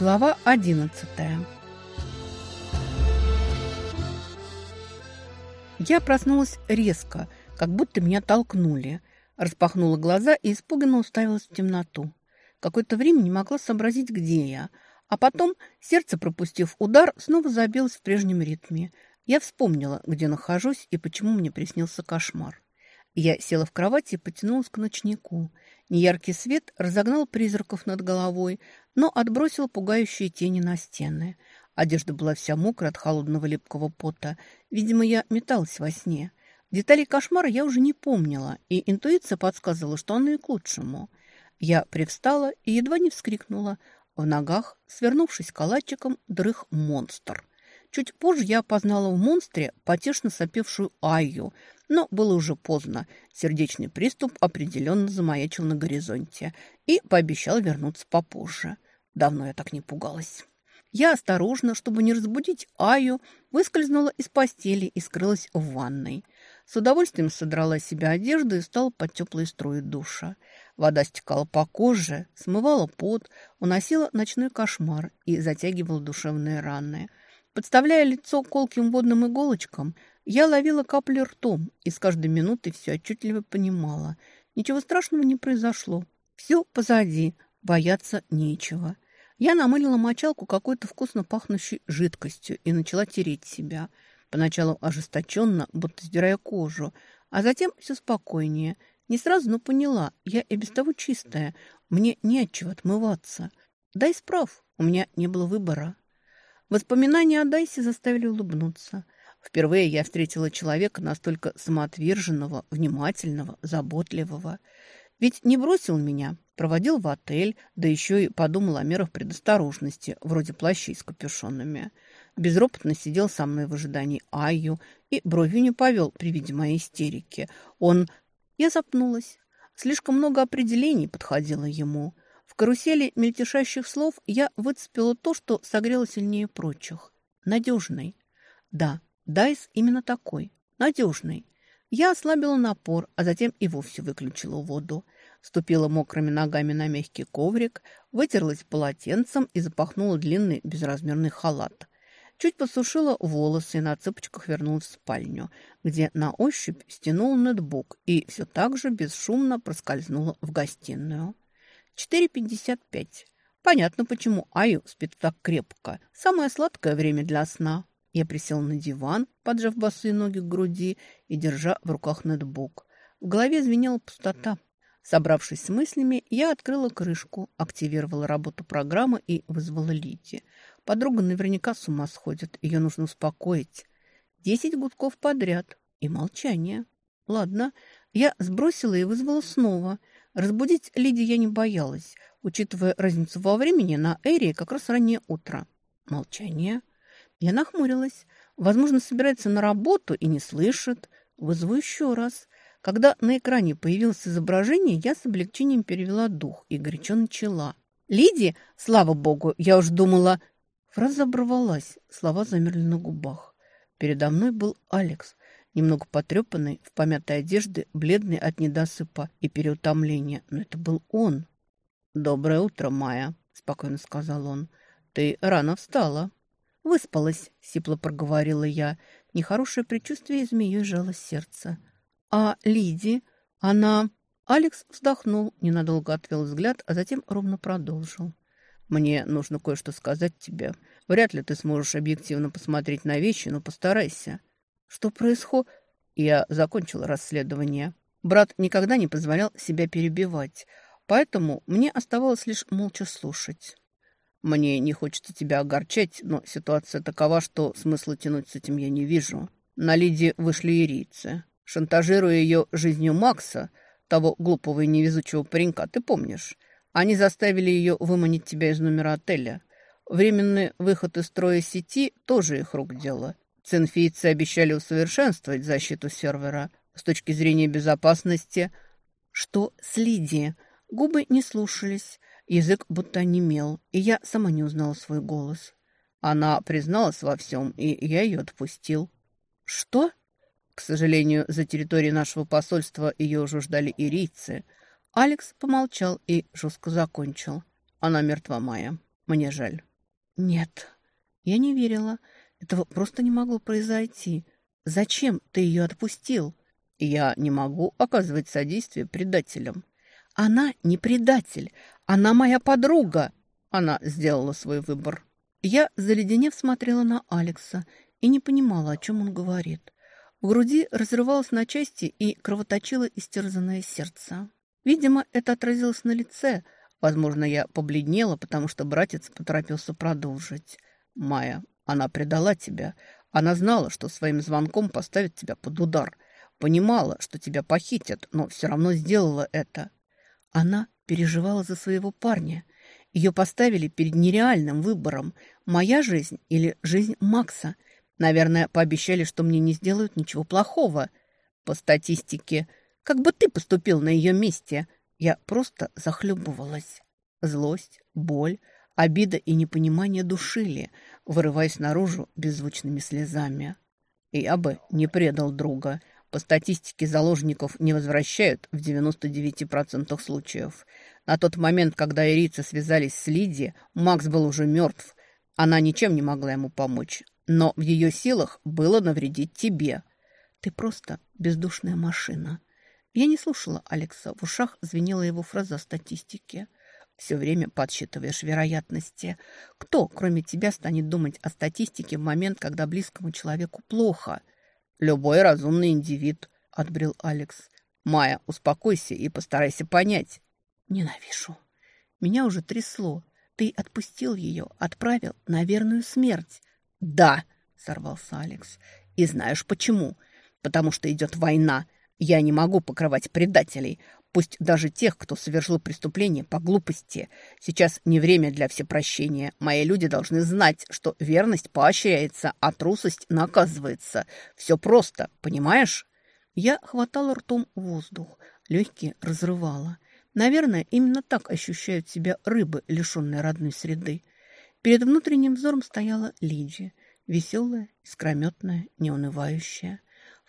Глава одиннадцатая. Я проснулась резко, как будто меня толкнули. Распахнула глаза и испуганно уставилась в темноту. Какое-то время не могла сообразить, где я. А потом, сердце пропустив удар, снова забилось в прежнем ритме. Я вспомнила, где нахожусь и почему мне приснился кошмар. Я села в кровати и потянулась к ночнику. Неяркий свет разогнал призраков над головой, но отбросил пугающие тени на стены. Одежда была вся мокрая от холодного липкого пота. Видимо, я металась во сне. Деталей кошмара я уже не помнила, и интуиция подсказывала, что оно и к лучшему. Я привстала и едва не вскрикнула. В ногах, свернувшись калачиком, дрых монстр. Чуть позже я опознала в монстре потешно сопевшую Айю, но было уже поздно. Сердечный приступ определенно замаячил на горизонте и пообещал вернуться попозже. Давно я так не пугалась. Я осторожно, чтобы не разбудить Аю, выскользнула из постели и скрылась в ванной. С удовольствием содрала с себя одежду и стала под теплые струи душа. Вода стекала по коже, смывала пот, уносила ночной кошмар и затягивала душевные раны. Подставляя лицо колким водным иголочкам, я ловила капли ртом и с каждой минутой все отчетливо понимала. Ничего страшного не произошло. Все позади, бояться нечего. Я намылила мочалку какой-то вкусно пахнущей жидкостью и начала тереть себя. Поначалу ожесточенно, будто сдирая кожу, а затем все спокойнее. Не сразу, но поняла, я и без того чистая, мне не от отмываться. Дай справ, у меня не было выбора. Воспоминания о Дайсе заставили улыбнуться – Впервые я встретила человека настолько самоотверженного, внимательного, заботливого. Ведь не бросил меня, проводил в отель, да еще и подумал о мерах предосторожности, вроде плащей с капюшонами. Безропотно сидел со мной в ожидании Айю и бровью не повел при виде моей истерики. Он... Я запнулась. Слишком много определений подходило ему. Карусели мельтешащих слов я выцепила то, что согрело сильнее прочих. Надежный. Да, Дайс именно такой, надежный. Я ослабила напор, а затем и вовсе выключила воду. Ступила мокрыми ногами на мягкий коврик, вытерлась полотенцем и запахнула длинный безразмерный халат. Чуть посушила волосы и на цыпочках вернулась в спальню, где на ощупь стянул ноутбук и все так же бесшумно проскользнула в гостиную. 4.55. Понятно, почему Аю спит так крепко. Самое сладкое время для сна. Я присел на диван, поджав босые ноги к груди и держа в руках ноутбук. В голове звенела пустота. Собравшись с мыслями, я открыла крышку, активировала работу программы и вызвала Лити. Подруга наверняка с ума сходит, ее нужно успокоить. Десять гудков подряд и молчание. Ладно, я сбросила и вызвала снова. Разбудить Лиди я не боялась, учитывая разницу во времени на Эре как раз раннее утро. Молчание. Я нахмурилась. Возможно, собирается на работу и не слышит. Вызову еще раз. Когда на экране появилось изображение, я с облегчением перевела дух и горячо начала. «Лиди, слава богу, я уж думала...» Фраза оборвалась, слова замерли на губах. Передо мной был Алекс, немного потрепанный, в помятой одежде, бледный от недосыпа и переутомления. Но это был он. «Доброе утро, Майя», — спокойно сказал он. «Ты рано встала». «Выспалась», — сипло проговорила я. Нехорошее предчувствие змеей жало сердце. «А Лиди? Она...» Алекс вздохнул, ненадолго отвел взгляд, а затем ровно продолжил. «Мне нужно кое-что сказать тебе. Вряд ли ты сможешь объективно посмотреть на вещи, но постарайся». «Что происходит?» Я закончил расследование. Брат никогда не позволял себя перебивать, поэтому мне оставалось лишь молча слушать. Мне не хочется тебя огорчать, но ситуация такова, что смысла тянуть с этим я не вижу. На Лиде вышли ирийцы. Шантажируя ее жизнью Макса, того глупого и невезучего паренька, ты помнишь? Они заставили ее выманить тебя из номера отеля. Временный выход из строя сети тоже их рук дело. Цинфийцы обещали усовершенствовать защиту сервера с точки зрения безопасности. Что с Лидией? Губы не слушались. Язык будто онемел, и я сама не узнала свой голос. Она призналась во всем, и я ее отпустил. «Что?» К сожалению, за территорией нашего посольства ее уже ждали ирийцы. Алекс помолчал и жестко закончил. Она мертва, Майя. Мне жаль. Нет, я не верила. Этого просто не могло произойти. Зачем ты ее отпустил? Я не могу оказывать содействие предателям. Она не предатель. Она моя подруга. Она сделала свой выбор. Я, заледенев, смотрела на Алекса и не понимала, о чем он говорит. В груди разрывалось на части и кровоточило истерзанное сердце. Видимо, это отразилось на лице. Возможно, я побледнела, потому что братец поторопился продолжить. «Майя, она предала тебя. Она знала, что своим звонком поставит тебя под удар. Понимала, что тебя похитят, но все равно сделала это. Она переживала за своего парня. Ее поставили перед нереальным выбором. Моя жизнь или жизнь Макса. Наверное, пообещали, что мне не сделают ничего плохого. По статистике, как бы ты поступил на ее месте? Я просто захлебывалась. Злость, боль, обида и непонимание душили, вырываясь наружу беззвучными слезами. Я бы не предал друга. По статистике заложников не возвращают в 99% случаев. На тот момент, когда ирицы связались с Лиди, Макс был уже мертв. Она ничем не могла ему помочь. Но в ее силах было навредить тебе. Ты просто бездушная машина. Я не слушала Алекса. В ушах звенела его фраза о статистике. Все время подсчитываешь вероятности. Кто, кроме тебя, станет думать о статистике в момент, когда близкому человеку плохо? Любой разумный индивид, отбрил Алекс. Майя, успокойся и постарайся понять. Ненавижу. Меня уже трясло. Ты отпустил ее, отправил на верную смерть. Да, сорвался Алекс. И знаешь почему? Потому что идет война. Я не могу покрывать предателей, пусть даже тех, кто совершил преступление по глупости. Сейчас не время для всепрощения. Мои люди должны знать, что верность поощряется, а трусость наказывается. Все просто, понимаешь? Я хватала ртом воздух, легкие разрывала. Наверное, именно так ощущают себя рыбы, лишенные родной среды. Перед внутренним взором стояла Лидия, веселая, искрометная, неунывающая.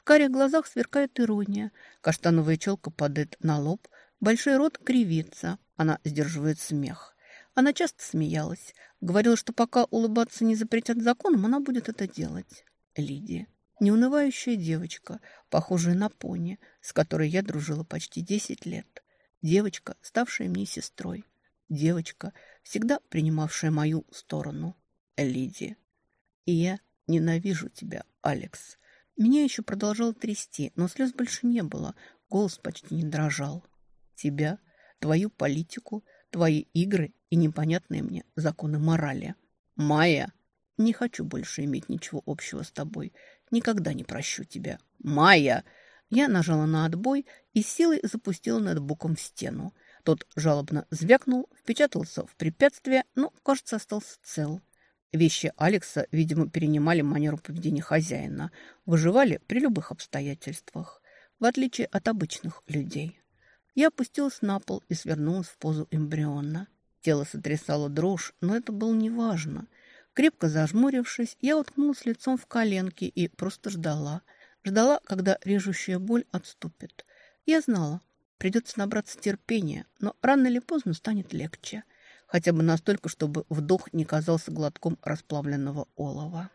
В карих глазах сверкает ирония, каштановая челка падает на лоб, большой рот кривится, она сдерживает смех. Она часто смеялась, говорила, что пока улыбаться не запретят законом, она будет это делать. Лидия. Неунывающая девочка, похожая на пони, с которой я дружила почти десять лет. Девочка, ставшая мне сестрой. Девочка, всегда принимавшая мою сторону. Лидия. И я ненавижу тебя, Алекс. Меня еще продолжало трясти, но слез больше не было. Голос почти не дрожал. Тебя, твою политику, твои игры и непонятные мне законы морали. Майя, не хочу больше иметь ничего общего с тобой. Никогда не прощу тебя. Майя! Я нажала на отбой и силой запустила ноутбуком в стену. Тот жалобно звякнул, впечатался в препятствие, но, кажется, остался цел. Вещи Алекса, видимо, перенимали манеру поведения хозяина, выживали при любых обстоятельствах, в отличие от обычных людей. Я опустилась на пол и свернулась в позу эмбриона. Тело сотрясало дрожь, но это было неважно. Крепко зажмурившись, я уткнулась лицом в коленки и просто ждала – Ждала, когда режущая боль отступит. Я знала, придется набраться терпения, но рано или поздно станет легче. Хотя бы настолько, чтобы вдох не казался глотком расплавленного олова.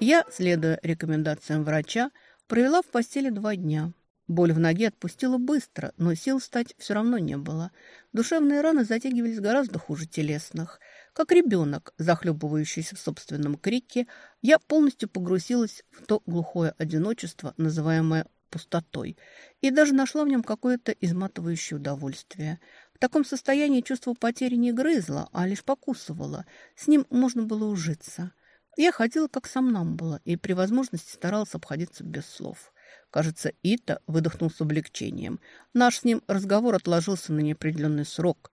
Я, следуя рекомендациям врача, провела в постели два дня – Боль в ноге отпустила быстро, но сил встать все равно не было. Душевные раны затягивались гораздо хуже телесных. Как ребенок, захлебывающийся в собственном крике, я полностью погрузилась в то глухое одиночество, называемое пустотой, и даже нашла в нем какое-то изматывающее удовольствие. В таком состоянии чувство потери не грызло, а лишь покусывало. С ним можно было ужиться. Я ходила как сам нам было, и при возможности старалась обходиться без слов. Кажется, Ита выдохнул с облегчением. Наш с ним разговор отложился на неопределенный срок.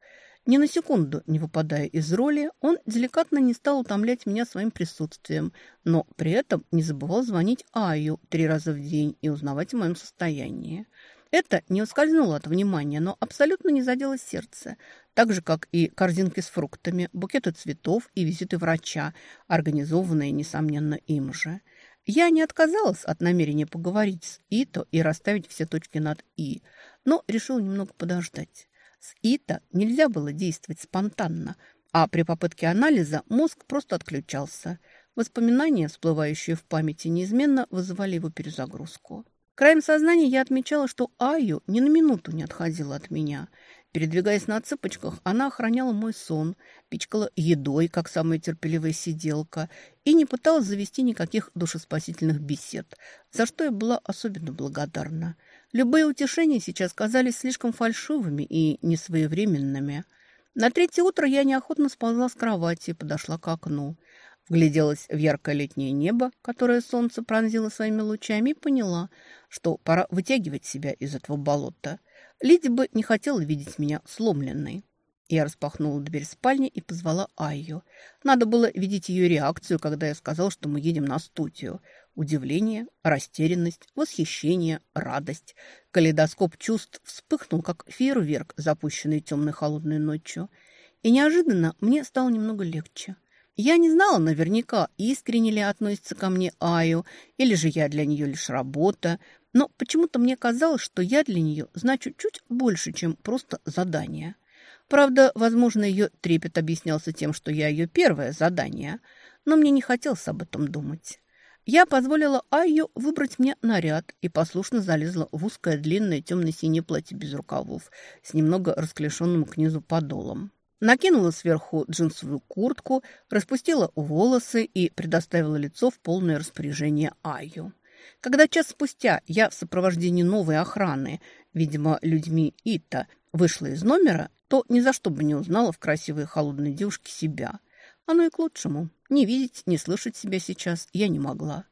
Ни на секунду не выпадая из роли, он деликатно не стал утомлять меня своим присутствием, но при этом не забывал звонить Аю три раза в день и узнавать о моем состоянии. Это не ускользнуло от внимания, но абсолютно не задело сердце, так же, как и корзинки с фруктами, букеты цветов и визиты врача, организованные, несомненно, им же. Я не отказалась от намерения поговорить с Ито и расставить все точки над «и», но решила немного подождать. С Ито нельзя было действовать спонтанно, а при попытке анализа мозг просто отключался. Воспоминания, всплывающие в памяти, неизменно вызывали его перезагрузку. Краем сознания я отмечала, что Аю ни на минуту не отходила от меня – Передвигаясь на цыпочках, она охраняла мой сон, пичкала едой, как самая терпеливая сиделка, и не пыталась завести никаких душеспасительных бесед, за что я была особенно благодарна. Любые утешения сейчас казались слишком фальшивыми и несвоевременными. На третье утро я неохотно сползла с кровати и подошла к окну. Вгляделась в яркое летнее небо, которое солнце пронзило своими лучами, и поняла, что пора вытягивать себя из этого болота – Лиди бы не хотела видеть меня сломленной. Я распахнула дверь спальни и позвала Айю. Надо было видеть ее реакцию, когда я сказал, что мы едем на студию. Удивление, растерянность, восхищение, радость. Калейдоскоп чувств вспыхнул, как фейерверк, запущенный темной холодной ночью. И неожиданно мне стало немного легче. Я не знала наверняка, искренне ли относится ко мне Аю, или же я для нее лишь работа, но почему-то мне казалось, что я для нее значу чуть больше, чем просто задание. Правда, возможно, ее трепет объяснялся тем, что я ее первое задание, но мне не хотелось об этом думать. Я позволила Айю выбрать мне наряд и послушно залезла в узкое длинное темно-синее платье без рукавов с немного расклешенным к низу подолом. Накинула сверху джинсовую куртку, распустила волосы и предоставила лицо в полное распоряжение Айю. Когда час спустя я в сопровождении новой охраны, видимо, людьми Ита, вышла из номера, то ни за что бы не узнала в красивой холодной девушке себя. Оно и к лучшему. Не видеть, не слышать себя сейчас я не могла.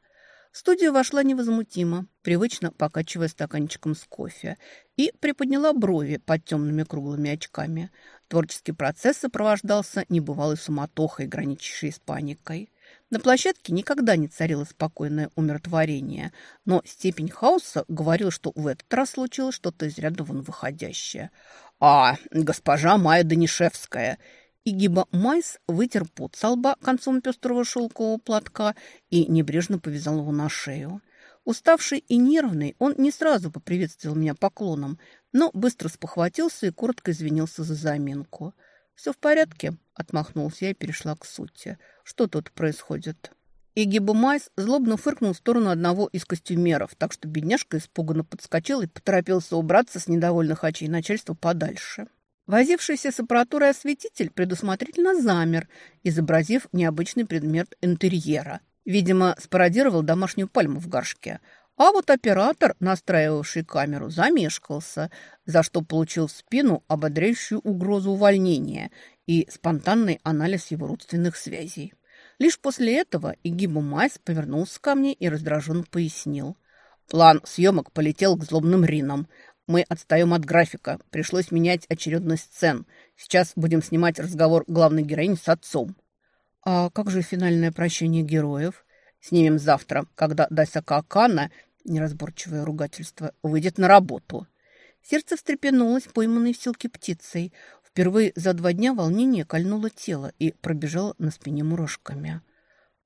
В студию вошла невозмутимо, привычно покачивая стаканчиком с кофе, и приподняла брови под темными круглыми очками. Творческий процесс сопровождался небывалой суматохой, граничащей с паникой. На площадке никогда не царило спокойное умиротворение, но степень хаоса говорила, что в этот раз случилось что-то из ряда вон выходящее. «А, госпожа Майя Данишевская!» И гиба Майс вытер пот со лба концом пестрого шелкового платка и небрежно повязал его на шею. Уставший и нервный, он не сразу поприветствовал меня поклоном, но быстро спохватился и коротко извинился за заминку – «Все в порядке», — отмахнулся я и перешла к сути. «Что тут происходит?» Игиба Майс злобно фыркнул в сторону одного из костюмеров, так что бедняжка испуганно подскочил и поторопился убраться с недовольных очей начальства подальше. Возившийся с аппаратурой осветитель предусмотрительно замер, изобразив необычный предмет интерьера. Видимо, спародировал домашнюю пальму в горшке — а вот оператор, настраивавший камеру, замешкался, за что получил в спину ободряющую угрозу увольнения и спонтанный анализ его родственных связей. Лишь после этого Игибу Майс повернулся ко мне и раздраженно пояснил. План съемок полетел к злобным ринам. Мы отстаем от графика. Пришлось менять очередность сцен. Сейчас будем снимать разговор главной героини с отцом. А как же финальное прощение героев? Снимем завтра, когда Дайсака Кана неразборчивое ругательство, выйдет на работу. Сердце встрепенулось, пойманной в силке птицей. Впервые за два дня волнение кольнуло тело и пробежало на спине мурашками.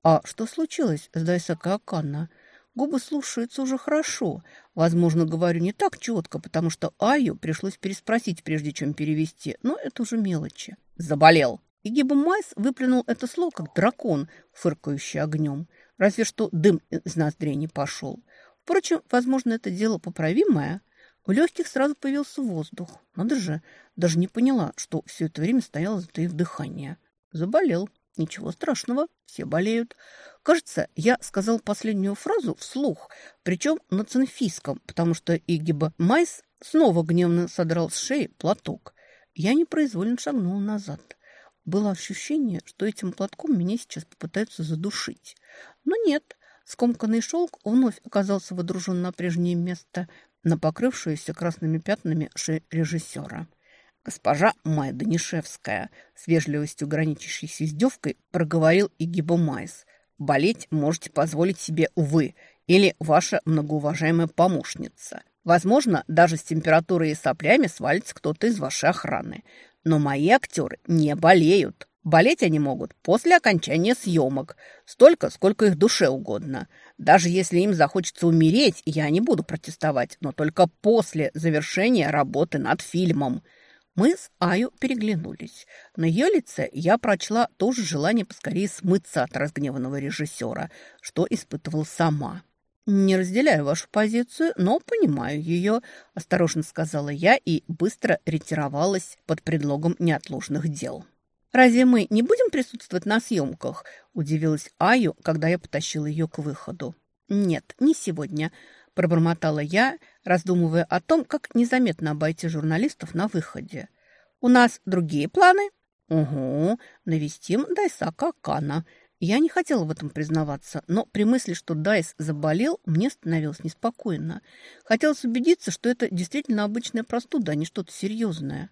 А что случилось с Дайсака Акана? Губы слушаются уже хорошо. Возможно, говорю не так четко, потому что Аю пришлось переспросить, прежде чем перевести, но это уже мелочи. Заболел. И Гиба Майс выплюнул это слово, как дракон, фыркающий огнем. Разве что дым из ноздрей не пошел. Впрочем, возможно, это дело поправимое. В легких сразу появился воздух. Надо же, даже не поняла, что все это время стояла, затаив дыхание. Заболел. Ничего страшного, все болеют. Кажется, я сказал последнюю фразу вслух, причем на цинфийском, потому что Игиба Майс снова гневно содрал с шеи платок. Я непроизвольно шагнула назад. Было ощущение, что этим платком меня сейчас попытаются задушить. Но нет, Скомканный шелк вновь оказался водружен на прежнее место, на покрывшуюся красными пятнами шею режиссера. Госпожа Майя Данишевская, с вежливостью граничащей с издевкой, проговорил Игибо Майс. «Болеть можете позволить себе вы или ваша многоуважаемая помощница. Возможно, даже с температурой и соплями свалится кто-то из вашей охраны. Но мои актеры не болеют. Болеть они могут после окончания съемок, столько, сколько их душе угодно. Даже если им захочется умереть, я не буду протестовать, но только после завершения работы над фильмом. Мы с Аю переглянулись. На ее лице я прочла тоже желание поскорее смыться от разгневанного режиссера, что испытывал сама. «Не разделяю вашу позицию, но понимаю ее», – осторожно сказала я и быстро ретировалась под предлогом неотложных дел. «Разве мы не будем присутствовать на съемках?» – удивилась Аю, когда я потащила ее к выходу. «Нет, не сегодня», – пробормотала я, раздумывая о том, как незаметно обойти журналистов на выходе. «У нас другие планы?» «Угу, навестим Дайсака Кана». Я не хотела в этом признаваться, но при мысли, что Дайс заболел, мне становилось неспокойно. Хотелось убедиться, что это действительно обычная простуда, а не что-то серьезное.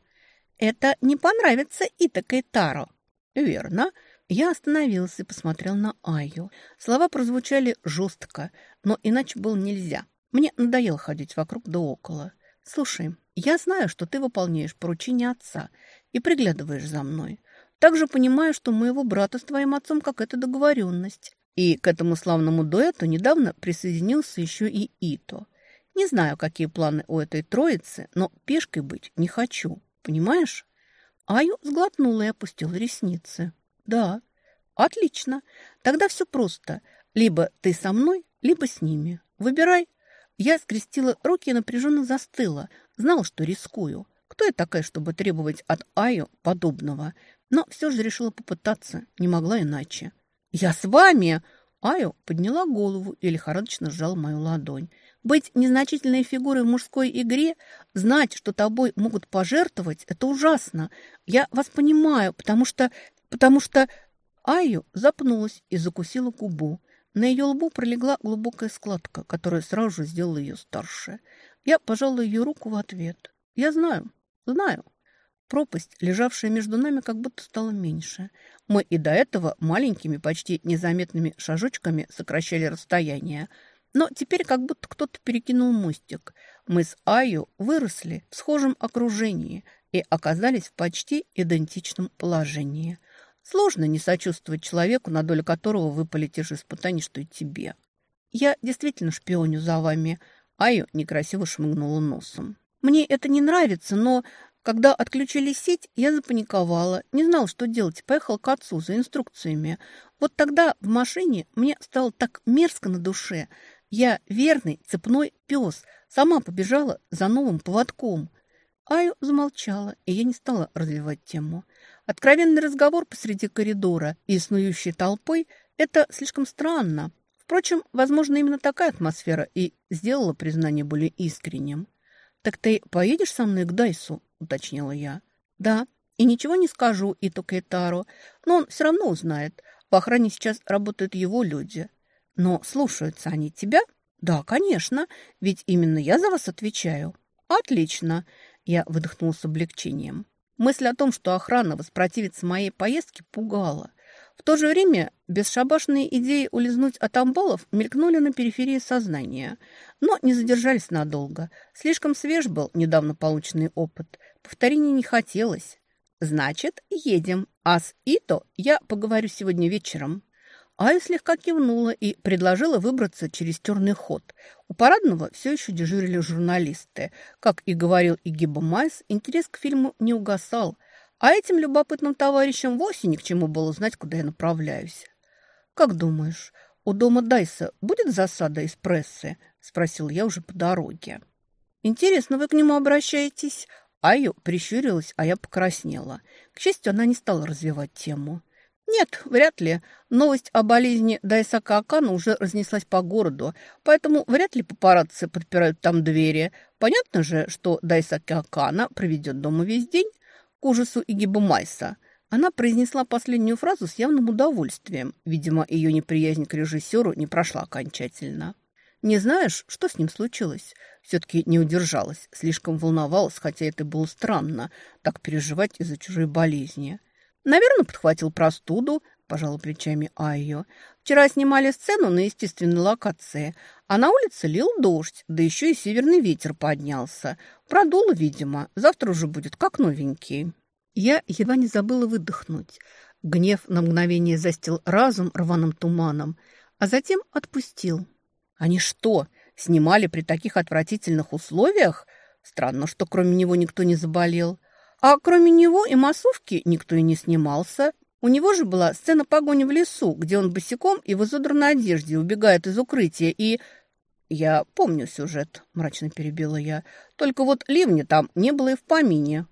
Это не понравится Итака Таро. Верно. Я остановился и посмотрел на Айю. Слова прозвучали жестко, но иначе было нельзя. Мне надоело ходить вокруг да около. Слушай, я знаю, что ты выполняешь поручение отца и приглядываешь за мной. Также понимаю, что моего брата с твоим отцом какая-то договоренность. И к этому славному дуэту недавно присоединился еще и Ито. Не знаю, какие планы у этой троицы, но пешкой быть не хочу. Понимаешь? Аю сглотнула и опустила ресницы. Да, отлично. Тогда все просто. Либо ты со мной, либо с ними. Выбирай. Я скрестила руки и напряженно застыла. Знала, что рискую. Кто я такая, чтобы требовать от Аю подобного? Но все же решила попытаться. Не могла иначе. «Я с вами!» Аю подняла голову и лихорадочно сжала мою ладонь. Быть незначительной фигурой в мужской игре, знать, что тобой могут пожертвовать, это ужасно. Я вас понимаю, потому что... потому что... Айю запнулась и закусила губу. На ее лбу пролегла глубокая складка, которая сразу же сделала ее старше. Я пожала ее руку в ответ. Я знаю, знаю. Пропасть, лежавшая между нами, как будто стала меньше. Мы и до этого маленькими, почти незаметными шажочками сокращали расстояние – но теперь как будто кто-то перекинул мостик. Мы с Аю выросли в схожем окружении и оказались в почти идентичном положении. Сложно не сочувствовать человеку, на долю которого выпали те же испытания, что и тебе. Я действительно шпионю за вами. Аю некрасиво шмыгнула носом. Мне это не нравится, но когда отключили сеть, я запаниковала, не знала, что делать, поехала к отцу за инструкциями. Вот тогда в машине мне стало так мерзко на душе – я верный цепной пес, сама побежала за новым поводком. Аю замолчала, и я не стала развивать тему. Откровенный разговор посреди коридора и снующей толпой – это слишком странно. Впрочем, возможно, именно такая атмосфера и сделала признание более искренним. «Так ты поедешь со мной к Дайсу?» – уточнила я. «Да, и ничего не скажу Ито Кейтаро, но он все равно узнает. В охране сейчас работают его люди. Но слушаются они тебя? Да, конечно, ведь именно я за вас отвечаю. Отлично. Я выдохнула с облегчением. Мысль о том, что охрана воспротивится моей поездке, пугала. В то же время бесшабашные идеи улизнуть от амбалов мелькнули на периферии сознания, но не задержались надолго. Слишком свеж был недавно полученный опыт. Повторений не хотелось. Значит, едем. А с Ито я поговорю сегодня вечером. Ая слегка кивнула и предложила выбраться через терный ход. У парадного все еще дежурили журналисты. Как и говорил Игиба Майс, интерес к фильму не угасал, а этим любопытным товарищам вовсе ни к чему было знать, куда я направляюсь. «Как думаешь, у дома Дайса будет засада из прессы?» – спросил я уже по дороге. «Интересно, вы к нему обращаетесь?» Айо прищурилась, а я покраснела. К счастью, она не стала развивать тему. Нет, вряд ли. Новость о болезни Дайсака Акана уже разнеслась по городу, поэтому вряд ли папарацци подпирают там двери. Понятно же, что Дайсака Акана проведет дома весь день к ужасу Игиба Майса. Она произнесла последнюю фразу с явным удовольствием. Видимо, ее неприязнь к режиссеру не прошла окончательно. «Не знаешь, что с ним случилось?» Все-таки не удержалась, слишком волновалась, хотя это было странно, так переживать из-за чужой болезни. Наверное, подхватил простуду, пожала плечами Айо. Вчера снимали сцену на естественной локации, а на улице лил дождь, да еще и северный ветер поднялся. Продуло, видимо, завтра уже будет как новенький. Я едва не забыла выдохнуть. Гнев на мгновение застил разум рваным туманом, а затем отпустил. Они что, снимали при таких отвратительных условиях? Странно, что кроме него никто не заболел. А кроме него и массовки никто и не снимался. У него же была сцена погони в лесу, где он босиком и в изодранной одежде убегает из укрытия и... «Я помню сюжет», — мрачно перебила я. «Только вот ливня там не было и в помине».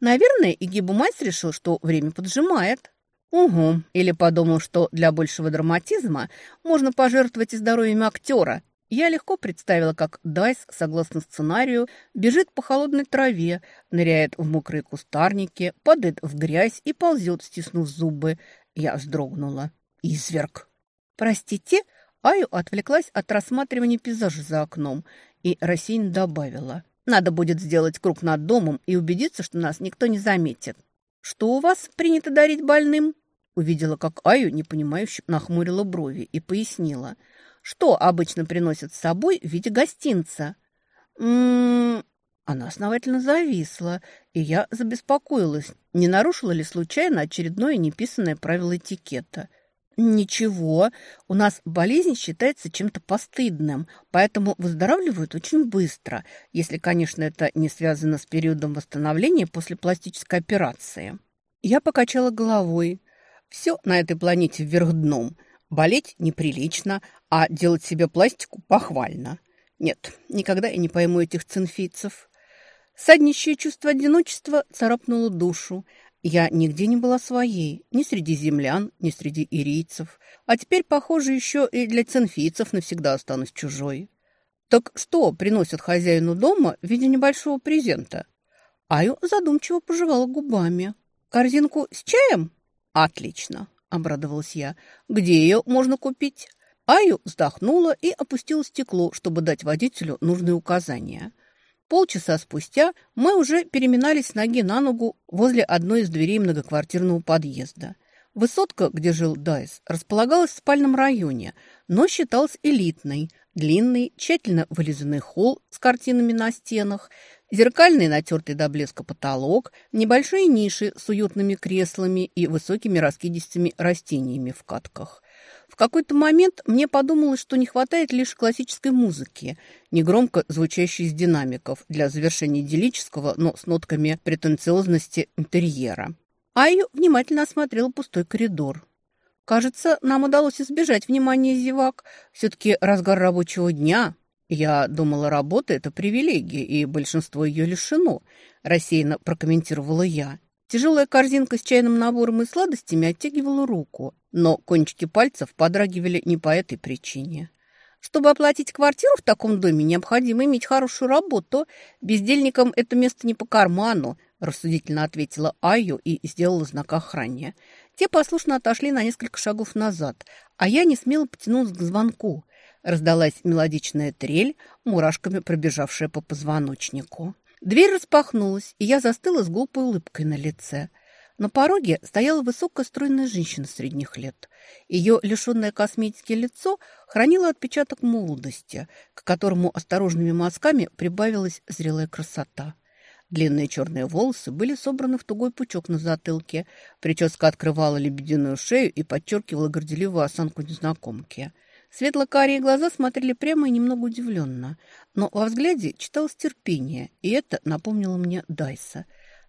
Наверное, и Гибумайс решил, что время поджимает. Угу. Или подумал, что для большего драматизма можно пожертвовать и здоровьем актера я легко представила, как Дайс, согласно сценарию, бежит по холодной траве, ныряет в мокрые кустарники, падает в грязь и ползет, стиснув зубы. Я вздрогнула. Изверг. «Простите?» Аю отвлеклась от рассматривания пейзажа за окном и рассеянно добавила. «Надо будет сделать круг над домом и убедиться, что нас никто не заметит». «Что у вас принято дарить больным?» Увидела, как Аю, непонимающе, нахмурила брови и пояснила – что обычно приносят с собой в виде гостинца? М -м -м. Она основательно зависла, и я забеспокоилась, не нарушила ли случайно очередное неписанное правило этикета. «Ничего, у нас болезнь считается чем-то постыдным, поэтому выздоравливают очень быстро, если, конечно, это не связано с периодом восстановления после пластической операции». Я покачала головой. Все на этой планете вверх дном – Болеть неприлично, а делать себе пластику похвально. Нет, никогда я не пойму этих цинфийцев. Саднищее чувство одиночества царапнуло душу. Я нигде не была своей, ни среди землян, ни среди ирийцев. А теперь, похоже, еще и для цинфийцев навсегда останусь чужой. Так что приносят хозяину дома в виде небольшого презента? Аю задумчиво пожевала губами. Корзинку с чаем? Отлично обрадовалась я. «Где ее можно купить?» Аю вздохнула и опустила стекло, чтобы дать водителю нужные указания. Полчаса спустя мы уже переминались с ноги на ногу возле одной из дверей многоквартирного подъезда. Высотка, где жил Дайс, располагалась в спальном районе, но считалась элитной. Длинный, тщательно вылизанный холл с картинами на стенах, Зеркальный натертый до блеска потолок, небольшие ниши с уютными креслами и высокими раскидистыми растениями в катках. В какой-то момент мне подумалось, что не хватает лишь классической музыки, негромко звучащей из динамиков для завершения идиллического, но с нотками претенциозности интерьера. Айю внимательно осмотрела пустой коридор. Кажется, нам удалось избежать внимания зевак. Все-таки разгар рабочего дня, «Я думала, работа – это привилегия, и большинство ее лишено», – рассеянно прокомментировала я. Тяжелая корзинка с чайным набором и сладостями оттягивала руку, но кончики пальцев подрагивали не по этой причине. Чтобы оплатить квартиру в таком доме, необходимо иметь хорошую работу. Бездельникам это место не по карману, рассудительно ответила Айо и сделала знак охране. Те послушно отошли на несколько шагов назад, а я не смело потянулась к звонку. Раздалась мелодичная трель, мурашками пробежавшая по позвоночнику. Дверь распахнулась, и я застыла с глупой улыбкой на лице. На пороге стояла высокая стройная женщина средних лет. Ее лишенное косметики лицо хранило отпечаток молодости, к которому осторожными мазками прибавилась зрелая красота. Длинные черные волосы были собраны в тугой пучок на затылке. Прическа открывала лебединую шею и подчеркивала горделивую осанку незнакомки. Светло-карие глаза смотрели прямо и немного удивленно, но во взгляде читалось терпение, и это напомнило мне Дайса.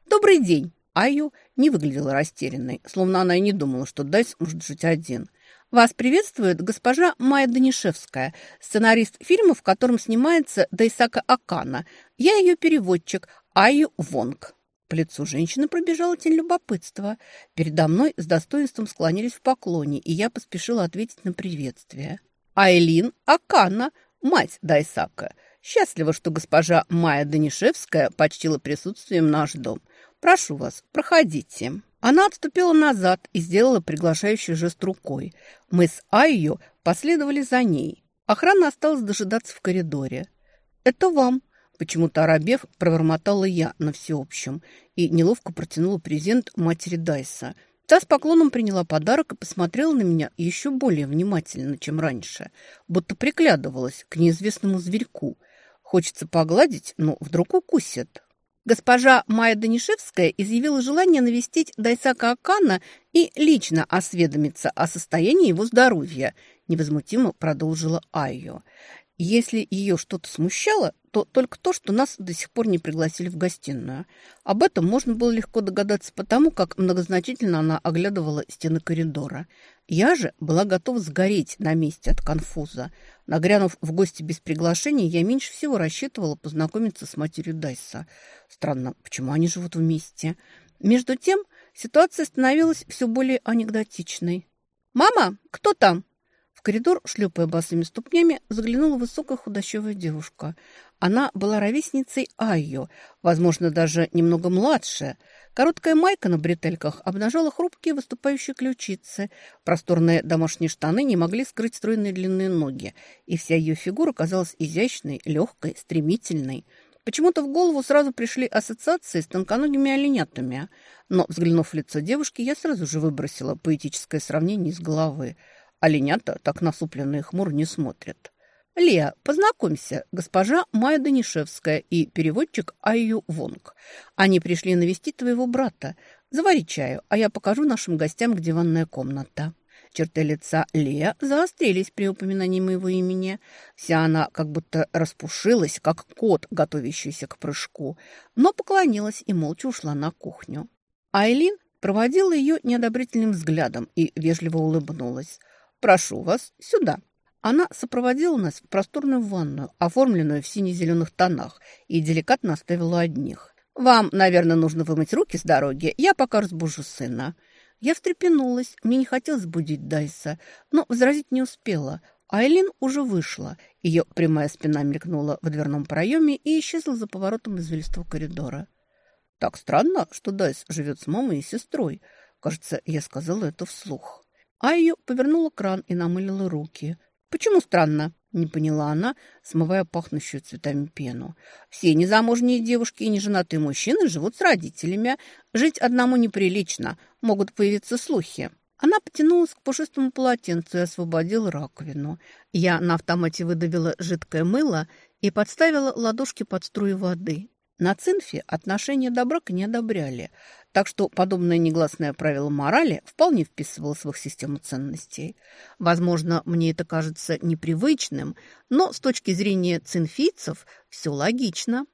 «Добрый день!» Айю не выглядела растерянной, словно она и не думала, что Дайс может жить один. «Вас приветствует госпожа Майя Данишевская, сценарист фильма, в котором снимается Дайсака Акана. Я ее переводчик, Айю Вонг». По лицу женщины пробежала тень любопытства. Передо мной с достоинством склонились в поклоне, и я поспешила ответить на приветствие. Айлин Акана, мать Дайсака. Счастлива, что госпожа Майя Данишевская почтила присутствием наш дом. Прошу вас, проходите». Она отступила назад и сделала приглашающий жест рукой. Мы с Айо последовали за ней. Охрана осталась дожидаться в коридоре. «Это вам», – почему-то оробев пробормотала я на всеобщем и неловко протянула презент матери Дайса – Та с поклоном приняла подарок и посмотрела на меня еще более внимательно, чем раньше, будто приглядывалась к неизвестному зверьку. Хочется погладить, но вдруг укусит. Госпожа Майя Данишевская изъявила желание навестить Дайсака Акана и лично осведомиться о состоянии его здоровья», – невозмутимо продолжила Айо. Если ее что-то смущало, то только то, что нас до сих пор не пригласили в гостиную. Об этом можно было легко догадаться потому, как многозначительно она оглядывала стены коридора. Я же была готова сгореть на месте от конфуза. Нагрянув в гости без приглашения, я меньше всего рассчитывала познакомиться с матерью Дайса. Странно, почему они живут вместе? Между тем, ситуация становилась все более анекдотичной. «Мама, кто там?» Коридор, шлепая босыми ступнями, заглянула высокая худощавая девушка. Она была ровесницей Айо, возможно, даже немного младше. Короткая майка на бретельках обнажала хрупкие выступающие ключицы. Просторные домашние штаны не могли скрыть стройные длинные ноги, и вся ее фигура казалась изящной, легкой, стремительной. Почему-то в голову сразу пришли ассоциации с тонконогими оленятами. Но, взглянув в лицо девушки, я сразу же выбросила поэтическое сравнение из головы – Оленята так насупленные хмур не смотрят. «Леа, познакомься, госпожа Майя Данишевская и переводчик Айю Вонг. Они пришли навестить твоего брата. Завари чаю, а я покажу нашим гостям, где ванная комната». Черты лица Леа заострились при упоминании моего имени. Вся она как будто распушилась, как кот, готовящийся к прыжку, но поклонилась и молча ушла на кухню. Айлин проводила ее неодобрительным взглядом и вежливо улыбнулась – Прошу вас сюда». Она сопроводила нас в просторную ванную, оформленную в сине-зеленых тонах, и деликатно оставила одних. «Вам, наверное, нужно вымыть руки с дороги. Я пока разбужу сына». Я встрепенулась. Мне не хотелось будить Дайса, но возразить не успела. Айлин уже вышла. Ее прямая спина мелькнула в дверном проеме и исчезла за поворотом извилистого коридора. Так странно, что Дайс живет с мамой и сестрой. Кажется, я сказала это вслух. Айю повернула кран и намылила руки. «Почему странно?» – не поняла она, смывая пахнущую цветами пену. «Все незамужние девушки и неженатые мужчины живут с родителями. Жить одному неприлично, могут появиться слухи». Она потянулась к пушистому полотенцу и освободила раковину. Я на автомате выдавила жидкое мыло и подставила ладошки под струю воды. На цинфе отношения до брака не одобряли, так что подобное негласное правило морали вполне вписывалось в их систему ценностей. Возможно, мне это кажется непривычным, но с точки зрения цинфийцев все логично.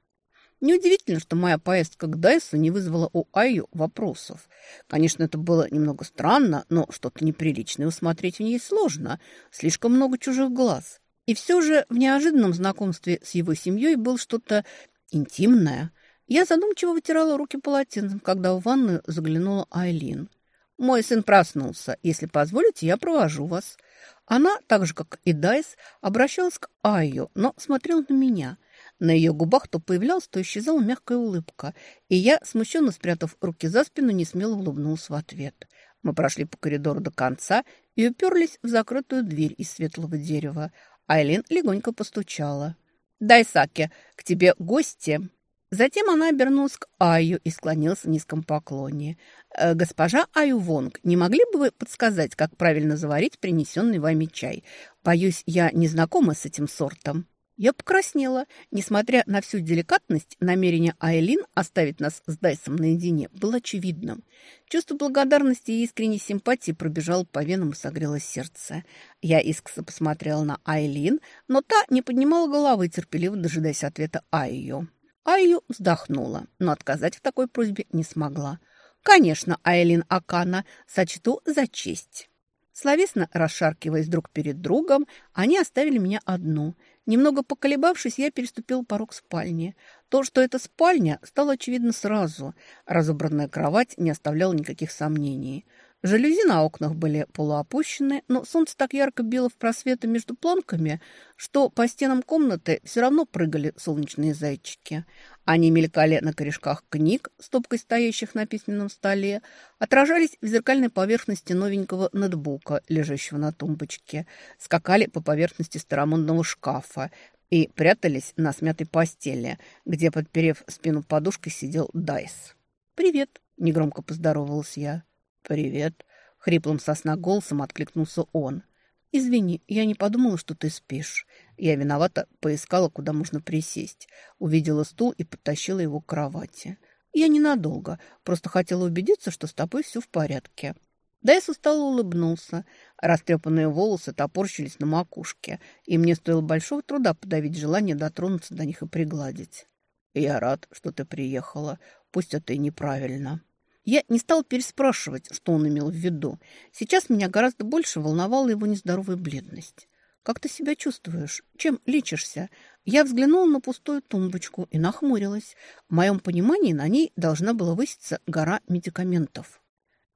Неудивительно, что моя поездка к Дайсу не вызвала у Айю вопросов. Конечно, это было немного странно, но что-то неприличное усмотреть в ней сложно. Слишком много чужих глаз. И все же в неожиданном знакомстве с его семьей был что-то интимная. Я задумчиво вытирала руки полотенцем, когда в ванную заглянула Айлин. «Мой сын проснулся. Если позволите, я провожу вас». Она, так же, как и Дайс, обращалась к Айю, но смотрела на меня. На ее губах то появлялась, то исчезала мягкая улыбка, и я, смущенно спрятав руки за спину, не смело улыбнулась в ответ. Мы прошли по коридору до конца и уперлись в закрытую дверь из светлого дерева. Айлин легонько постучала. «Дай, Саке, к тебе гости!» Затем она обернулась к Аю и склонилась в низком поклоне. «Э, «Госпожа Аю Вонг, не могли бы вы подсказать, как правильно заварить принесенный вами чай? Боюсь, я не знакома с этим сортом». Я покраснела. Несмотря на всю деликатность, намерение Айлин оставить нас с Дайсом наедине было очевидным. Чувство благодарности и искренней симпатии пробежало по венам и согрело сердце. Я искоса посмотрела на Айлин, но та не поднимала головы, терпеливо дожидаясь ответа Айю. Айю вздохнула, но отказать в такой просьбе не смогла. «Конечно, Айлин Акана, сочту за честь». Словесно расшаркиваясь друг перед другом, они оставили меня одну – Немного поколебавшись, я переступил порог спальни. То, что это спальня, стало очевидно сразу. Разобранная кровать не оставляла никаких сомнений. Жалюзи на окнах были полуопущены, но солнце так ярко било в просветы между планками, что по стенам комнаты все равно прыгали солнечные зайчики. Они мелькали на корешках книг, стопкой стоящих на письменном столе, отражались в зеркальной поверхности новенького ноутбука, лежащего на тумбочке, скакали по поверхности старомодного шкафа и прятались на смятой постели, где, подперев спину подушкой, сидел Дайс. «Привет», — негромко поздоровалась я. «Привет!» — хриплым сосна голосом откликнулся он. «Извини, я не подумала, что ты спишь». Я виновата поискала, куда можно присесть. Увидела стул и подтащила его к кровати. «Я ненадолго, просто хотела убедиться, что с тобой все в порядке». Дайс устало улыбнулся. Растрепанные волосы топорщились на макушке, и мне стоило большого труда подавить желание дотронуться до них и пригладить. «Я рад, что ты приехала, пусть это и неправильно». Я не стал переспрашивать, что он имел в виду. Сейчас меня гораздо больше волновала его нездоровая бледность. «Как ты себя чувствуешь? Чем лечишься?» Я взглянула на пустую тумбочку и нахмурилась. В моем понимании на ней должна была выситься гора медикаментов.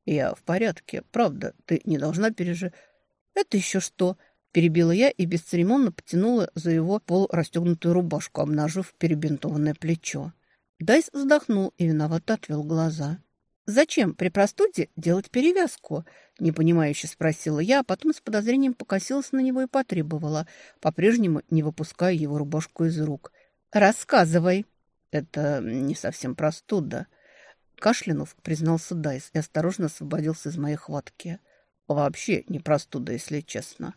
«Я в порядке, правда, ты не должна пережи...» «Это еще что?» Перебила я и бесцеремонно потянула за его полурастегнутую рубашку, обнажив перебинтованное плечо. Дайс вздохнул и виновато отвел глаза. «Зачем при простуде делать перевязку?» – непонимающе спросила я, а потом с подозрением покосилась на него и потребовала, по-прежнему не выпуская его рубашку из рук. «Рассказывай!» «Это не совсем простуда», Кашлянув, признался Дайс и осторожно освободился из моей хватки. Вообще не простуда, если честно.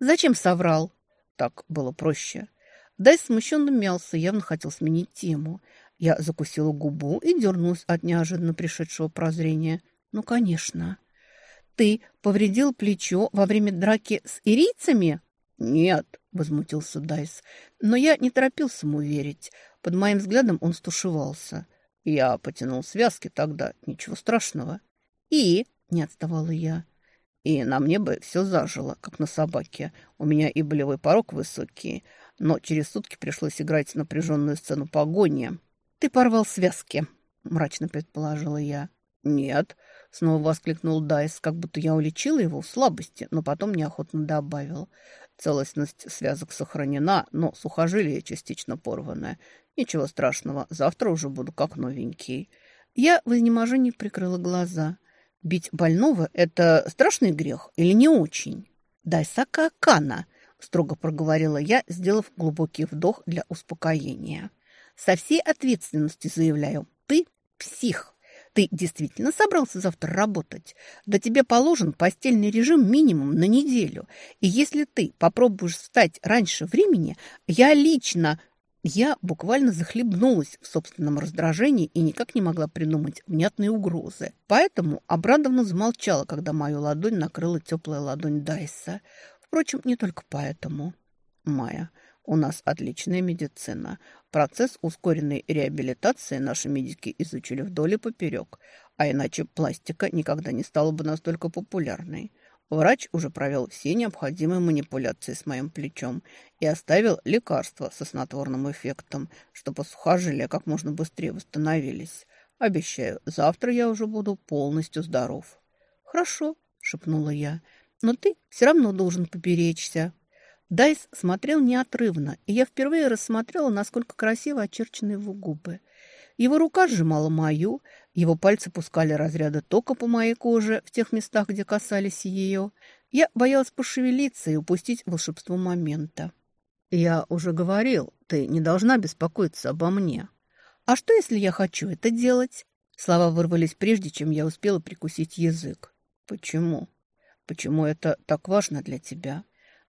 Зачем соврал? Так было проще. Дайс смущенно мялся, явно хотел сменить тему. Я закусила губу и дернулась от неожиданно пришедшего прозрения. Ну, конечно. Ты повредил плечо во время драки с ирийцами? Нет, возмутился Дайс. Но я не торопился ему верить. Под моим взглядом он стушевался. — я потянул связки тогда, ничего страшного. И, не отставала я, и на мне бы все зажило, как на собаке. У меня и болевой порог высокий, но через сутки пришлось играть напряженную сцену погони. Ты порвал связки, мрачно предположила я. Нет, снова воскликнул Дайс, как будто я уличила его в слабости, но потом неохотно добавил. Целостность связок сохранена, но сухожилие частично порванное. Ничего страшного, завтра уже буду как новенький. Я в изнеможении прикрыла глаза. Бить больного – это страшный грех или не очень? «Дай сака кана», – строго проговорила я, сделав глубокий вдох для успокоения. «Со всей ответственностью заявляю, ты псих». Ты действительно собрался завтра работать? Да тебе положен постельный режим минимум на неделю. И если ты попробуешь встать раньше времени, я лично я буквально захлебнулась в собственном раздражении и никак не могла придумать внятные угрозы. Поэтому обрадованно замолчала, когда мою ладонь накрыла теплая ладонь Дайса. Впрочем, не только поэтому. Майя, у нас отличная медицина. Процесс ускоренной реабилитации наши медики изучили вдоль и поперек, а иначе пластика никогда не стала бы настолько популярной. Врач уже провел все необходимые манипуляции с моим плечом и оставил лекарства со снотворным эффектом, чтобы сухожилия как можно быстрее восстановились. Обещаю, завтра я уже буду полностью здоров. «Хорошо», — шепнула я, — «но ты все равно должен поберечься». Дайс смотрел неотрывно, и я впервые рассмотрела, насколько красиво очерчены его губы. Его рука сжимала мою, его пальцы пускали разряды тока по моей коже в тех местах, где касались ее. Я боялась пошевелиться и упустить волшебство момента. «Я уже говорил, ты не должна беспокоиться обо мне». «А что, если я хочу это делать?» Слова вырвались прежде, чем я успела прикусить язык. «Почему? Почему это так важно для тебя?»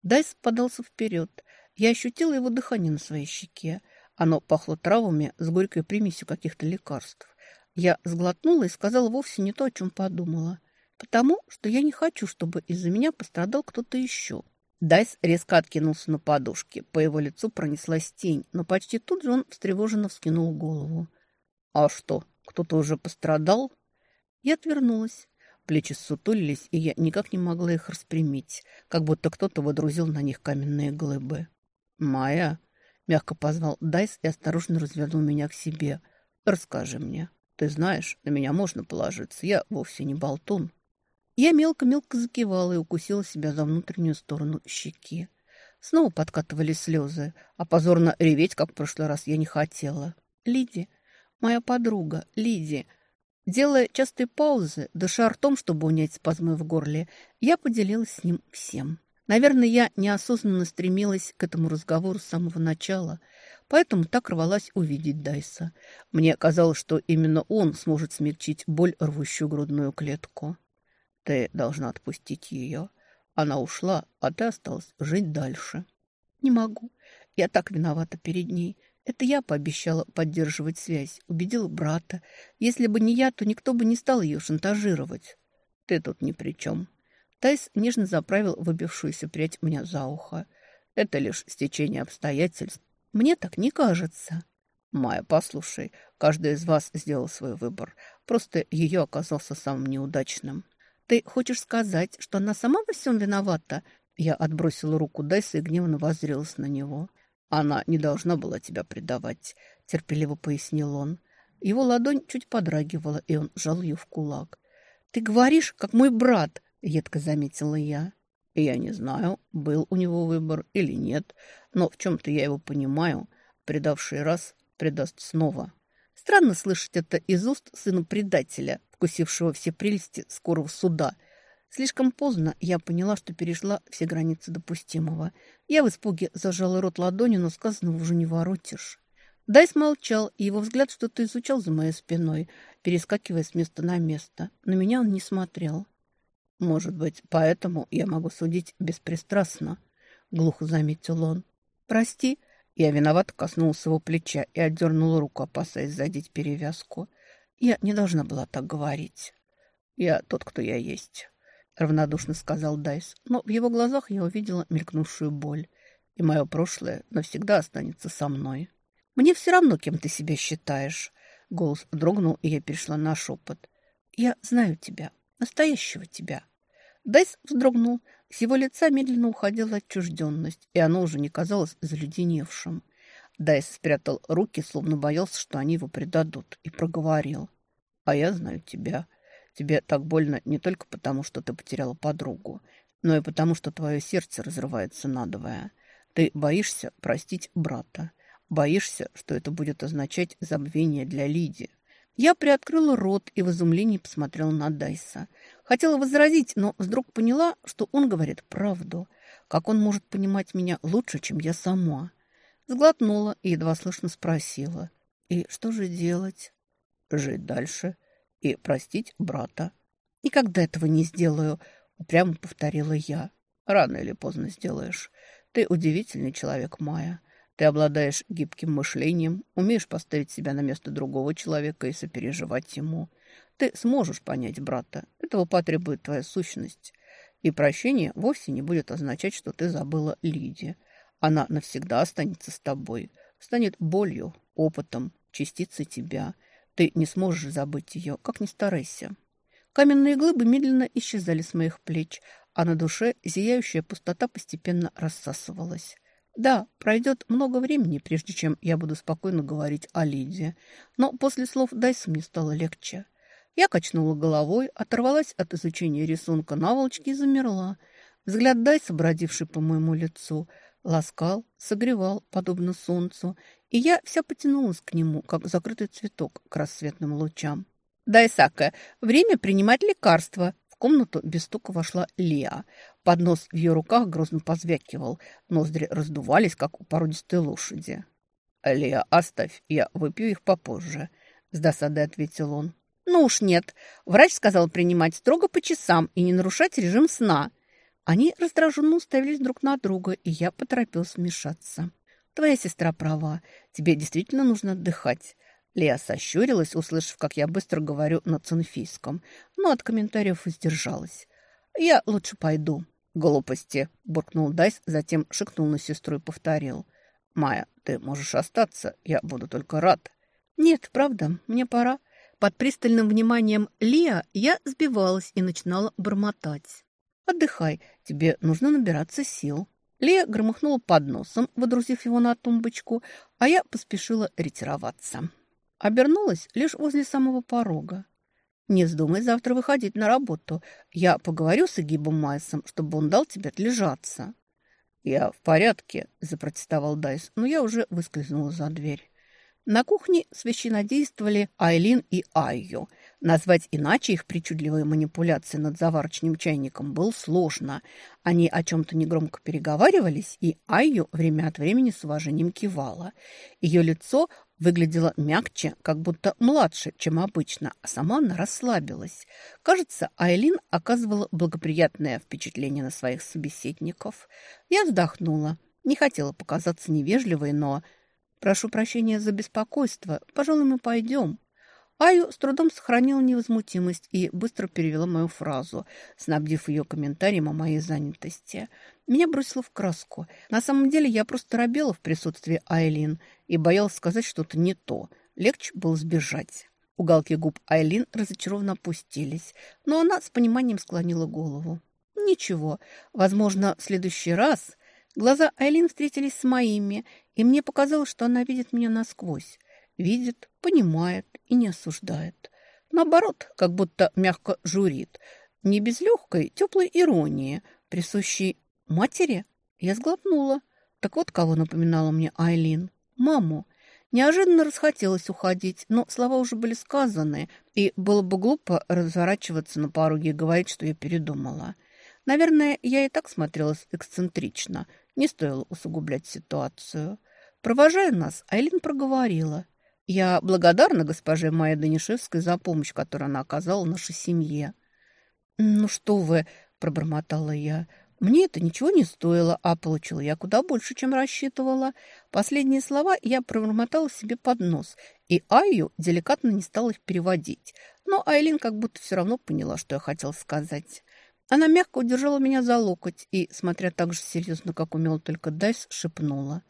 Дайс подался вперед. Я ощутила его дыхание на своей щеке. Оно пахло травами с горькой примесью каких-то лекарств. Я сглотнула и сказала вовсе не то, о чем подумала. Потому что я не хочу, чтобы из-за меня пострадал кто-то еще. Дайс резко откинулся на подушке. По его лицу пронеслась тень, но почти тут же он встревоженно вскинул голову. «А что, кто-то уже пострадал?» Я отвернулась. Плечи ссутулились, и я никак не могла их распрямить, как будто кто-то водрузил на них каменные глыбы. «Майя!» Мягко позвал Дайс и осторожно развернул меня к себе. «Расскажи мне. Ты знаешь, на меня можно положиться. Я вовсе не болтун». Я мелко-мелко закивала и укусила себя за внутреннюю сторону щеки. Снова подкатывались слезы, а позорно реветь, как в прошлый раз, я не хотела. Лиди, моя подруга, Лиди. Делая частые паузы, дыша ртом, чтобы унять спазмы в горле, я поделилась с ним всем. Наверное, я неосознанно стремилась к этому разговору с самого начала, поэтому так рвалась увидеть Дайса. Мне казалось, что именно он сможет смягчить боль, рвущую грудную клетку. Ты должна отпустить ее. Она ушла, а ты осталась жить дальше. Не могу. Я так виновата перед ней. Это я пообещала поддерживать связь, убедила брата. Если бы не я, то никто бы не стал ее шантажировать. Ты тут ни при чем. Тайс нежно заправил выбившуюся прядь мне за ухо. Это лишь стечение обстоятельств. Мне так не кажется. Майя, послушай, каждый из вас сделал свой выбор. Просто ее оказался самым неудачным. Ты хочешь сказать, что она сама во всем виновата? Я отбросила руку Дайса и гневно воззрелась на него. Она не должна была тебя предавать, терпеливо пояснил он. Его ладонь чуть подрагивала, и он сжал ее в кулак. «Ты говоришь, как мой брат!» — едко заметила я. Я не знаю, был у него выбор или нет, но в чем-то я его понимаю. Предавший раз предаст снова. Странно слышать это из уст сына предателя, вкусившего все прелести скорого суда. Слишком поздно я поняла, что перешла все границы допустимого. Я в испуге зажала рот ладонью, но сказанного уже не воротишь. Дайс молчал, и его взгляд что-то изучал за моей спиной, перескакивая с места на место. На меня он не смотрел. «Может быть, поэтому я могу судить беспристрастно», — глухо заметил он. «Прости», я виновато коснулся его плеча и отдернула руку, опасаясь задеть перевязку. Я не должна была так говорить. «Я тот, кто я есть», — равнодушно сказал Дайс. Но в его глазах я увидела мелькнувшую боль. И мое прошлое навсегда останется со мной. «Мне все равно, кем ты себя считаешь». Голос дрогнул, и я перешла на шепот. «Я знаю тебя, настоящего тебя». Дайс вздрогнул, с его лица медленно уходила отчужденность, и оно уже не казалось заледеневшим. Дайс спрятал руки, словно боялся, что они его предадут, и проговорил. «А я знаю тебя. Тебе так больно не только потому, что ты потеряла подругу, но и потому, что твое сердце разрывается надвое. Ты боишься простить брата. Боишься, что это будет означать забвение для Лиди. Я приоткрыла рот и в изумлении посмотрела на Дайса. Хотела возразить, но вдруг поняла, что он говорит правду. Как он может понимать меня лучше, чем я сама? Сглотнула и едва слышно спросила. И что же делать? Жить дальше и простить брата. Никогда этого не сделаю, упрямо повторила я. Рано или поздно сделаешь. Ты удивительный человек, Майя. Ты обладаешь гибким мышлением, умеешь поставить себя на место другого человека и сопереживать ему. Ты сможешь понять брата. Этого потребует твоя сущность. И прощение вовсе не будет означать, что ты забыла Лиди. Она навсегда останется с тобой, станет болью, опытом, частицей тебя. Ты не сможешь забыть ее, как ни старайся. Каменные глыбы медленно исчезали с моих плеч, а на душе зияющая пустота постепенно рассасывалась. Да, пройдет много времени, прежде чем я буду спокойно говорить о Лиде, но после слов Дайса мне стало легче. Я качнула головой, оторвалась от изучения рисунка наволочки и замерла. Взгляд Дайса, бродивший по моему лицу, ласкал, согревал, подобно солнцу, и я вся потянулась к нему, как закрытый цветок к рассветным лучам. «Дайсака, время принимать лекарства!» В комнату без стука вошла Леа. Поднос в ее руках грозно позвякивал, ноздри раздувались, как у породистой лошади. «Леа, оставь, я выпью их попозже», — с досадой ответил он. «Ну уж нет. Врач сказал принимать строго по часам и не нарушать режим сна». Они раздраженно уставились друг на друга, и я поторопился вмешаться. «Твоя сестра права. Тебе действительно нужно отдыхать». Лея сощурилась, услышав, как я быстро говорю на цинфийском, но от комментариев воздержалась. «Я лучше пойду». «Глупости», – буркнул Дайс, затем шикнул на сестру и повторил. «Майя, ты можешь остаться, я буду только рад». «Нет, правда, мне пора. Под пристальным вниманием Лиа я сбивалась и начинала бормотать. «Отдыхай, тебе нужно набираться сил». Лия громыхнула под носом, водрузив его на тумбочку, а я поспешила ретироваться. Обернулась лишь возле самого порога. «Не вздумай завтра выходить на работу. Я поговорю с Эгибом Майсом, чтобы он дал тебе отлежаться». «Я в порядке», – запротестовал Дайс, но я уже выскользнула за дверь. На кухне священодействовали Айлин и Айю. Назвать иначе их причудливые манипуляции над заварочным чайником было сложно. Они о чем-то негромко переговаривались, и Айю время от времени с уважением кивала. Ее лицо выглядело мягче, как будто младше, чем обычно, а сама она расслабилась. Кажется, Айлин оказывала благоприятное впечатление на своих собеседников. Я вздохнула. Не хотела показаться невежливой, но Прошу прощения за беспокойство. Пожалуй, мы пойдем. Аю с трудом сохранила невозмутимость и быстро перевела мою фразу, снабдив ее комментарием о моей занятости. Меня бросило в краску. На самом деле я просто робела в присутствии Айлин и боялась сказать что-то не то. Легче было сбежать. Уголки губ Айлин разочарованно опустились, но она с пониманием склонила голову. «Ничего, возможно, в следующий раз...» Глаза Айлин встретились с моими, и мне показалось, что она видит меня насквозь. Видит, понимает и не осуждает. Наоборот, как будто мягко журит. Не без легкой, теплой иронии, присущей матери. Я сглотнула. Так вот, кого напоминала мне Айлин. Маму. Неожиданно расхотелось уходить, но слова уже были сказаны, и было бы глупо разворачиваться на пороге и говорить, что я передумала. Наверное, я и так смотрелась эксцентрично. Не стоило усугублять ситуацию. Провожая нас, Айлин проговорила. Я благодарна госпоже Майе Данишевской за помощь, которую она оказала нашей семье. «Ну что вы!» – пробормотала я. «Мне это ничего не стоило, а получила я куда больше, чем рассчитывала». Последние слова я пробормотала себе под нос, и Айю деликатно не стала их переводить. Но Айлин как будто все равно поняла, что я хотела сказать. Она мягко удержала меня за локоть и, смотря так же серьезно, как умела только Дайс, шепнула.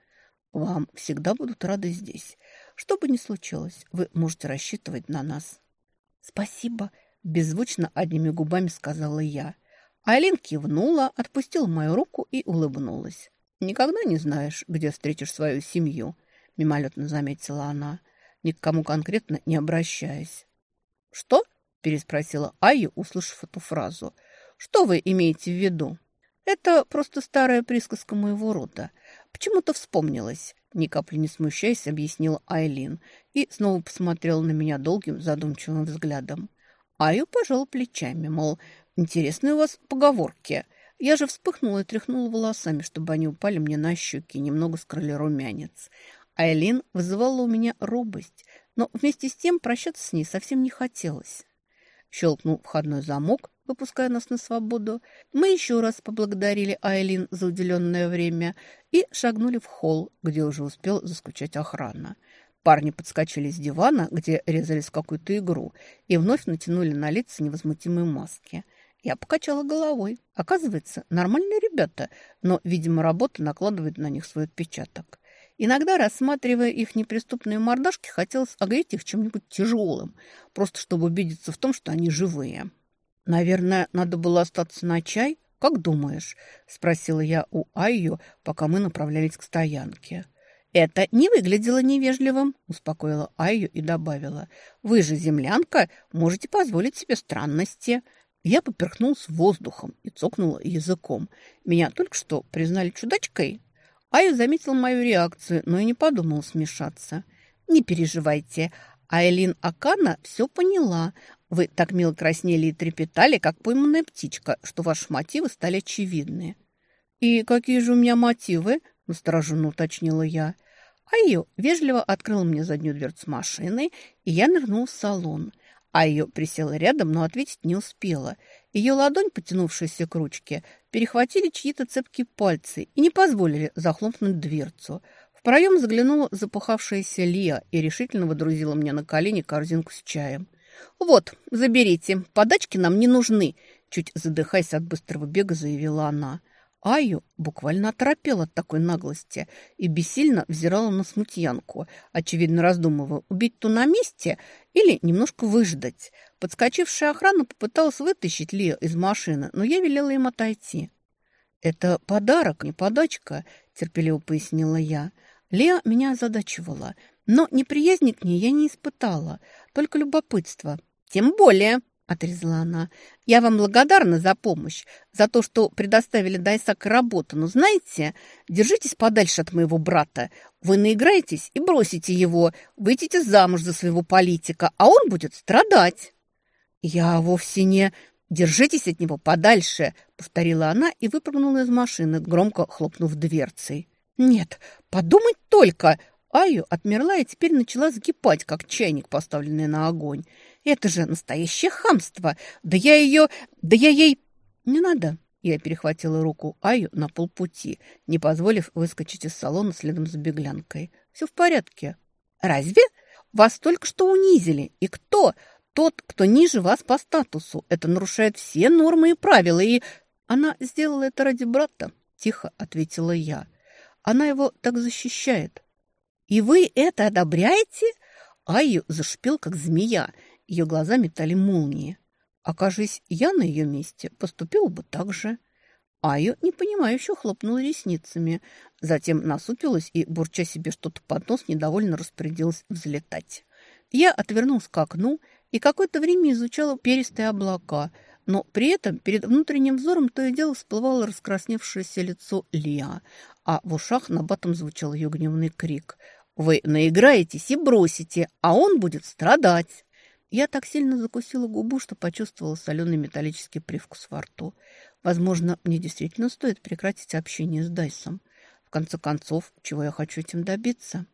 «Вам всегда будут рады здесь. Что бы ни случилось, вы можете рассчитывать на нас». «Спасибо», – беззвучно одними губами сказала я. Айлин кивнула, отпустила мою руку и улыбнулась. «Никогда не знаешь, где встретишь свою семью», – мимолетно заметила она, ни к кому конкретно не обращаясь. «Что?» – переспросила Айя, услышав эту фразу. «Что вы имеете в виду?» «Это просто старая присказка моего рода. Почему-то вспомнилось ни капли не смущаясь, объяснила Айлин и снова посмотрела на меня долгим задумчивым взглядом. Аю пожал плечами, мол, интересные у вас поговорки. Я же вспыхнула и тряхнула волосами, чтобы они упали мне на щеки немного скрыли румянец. Айлин вызывала у меня робость, но вместе с тем прощаться с ней совсем не хотелось. Щелкнул входной замок, выпуская нас на свободу. Мы еще раз поблагодарили Айлин за уделенное время и шагнули в холл, где уже успел заскучать охрана. Парни подскочили с дивана, где резались какую-то игру, и вновь натянули на лица невозмутимые маски. Я покачала головой. Оказывается, нормальные ребята, но, видимо, работа накладывает на них свой отпечаток. Иногда, рассматривая их неприступные мордашки, хотелось огреть их чем-нибудь тяжелым, просто чтобы убедиться в том, что они живые. «Наверное, надо было остаться на чай? Как думаешь?» – спросила я у Айю, пока мы направлялись к стоянке. «Это не выглядело невежливым», – успокоила Айю и добавила. «Вы же землянка, можете позволить себе странности». Я поперхнулся воздухом и цокнула языком. Меня только что признали чудачкой. Айю заметил мою реакцию, но и не подумал смешаться. «Не переживайте, Айлин Акана все поняла. Вы так мило краснели и трепетали, как пойманная птичка, что ваши мотивы стали очевидны. «И какие же у меня мотивы?» – настороженно уточнила я. Айо вежливо открыл мне заднюю дверцу машины, и я нырнул в салон. Айо присела рядом, но ответить не успела. Ее ладонь, потянувшаяся к ручке, перехватили чьи-то цепкие пальцы и не позволили захлопнуть дверцу – проем заглянула запыхавшаяся Лия и решительно водрузила мне на колени корзинку с чаем. «Вот, заберите, подачки нам не нужны», – чуть задыхаясь от быстрого бега, заявила она. Аю буквально оторопела от такой наглости и бессильно взирала на смутьянку, очевидно раздумывая, убить ту на месте или немножко выждать. Подскочившая охрана попыталась вытащить Лию из машины, но я велела им отойти. «Это подарок, не подачка», – терпеливо пояснила я. Леа меня озадачивала, но неприязни к ней я не испытала, только любопытство. «Тем более», — отрезала она, — «я вам благодарна за помощь, за то, что предоставили Дайсак работу, но знаете, держитесь подальше от моего брата. Вы наиграетесь и бросите его, выйдете замуж за своего политика, а он будет страдать». «Я вовсе не...» «Держитесь от него подальше», — повторила она и выпрыгнула из машины, громко хлопнув дверцей. Нет, подумать только! Аю отмерла и теперь начала закипать, как чайник, поставленный на огонь. Это же настоящее хамство! Да я ее... Да я ей... Не надо! Я перехватила руку Аю на полпути, не позволив выскочить из салона следом за беглянкой. Все в порядке. Разве? Вас только что унизили. И кто? Тот, кто ниже вас по статусу. Это нарушает все нормы и правила. И она сделала это ради брата, тихо ответила я. Она его так защищает. И вы это одобряете? Айю зашипел, как змея. Ее глаза метали молнии. Окажись, я на ее месте поступил бы так же. Айо непонимающе хлопнула ресницами, затем насупилась и, бурча себе что-то под нос, недовольно распорядилась взлетать. Я отвернулся к окну и какое-то время изучала перистые облака, но при этом перед внутренним взором то и дело всплывало раскрасневшееся лицо Лиа, а в ушах на батом звучал ее гневный крик. «Вы наиграетесь и бросите, а он будет страдать!» Я так сильно закусила губу, что почувствовала соленый металлический привкус во рту. Возможно, мне действительно стоит прекратить общение с Дайсом. В конце концов, чего я хочу этим добиться?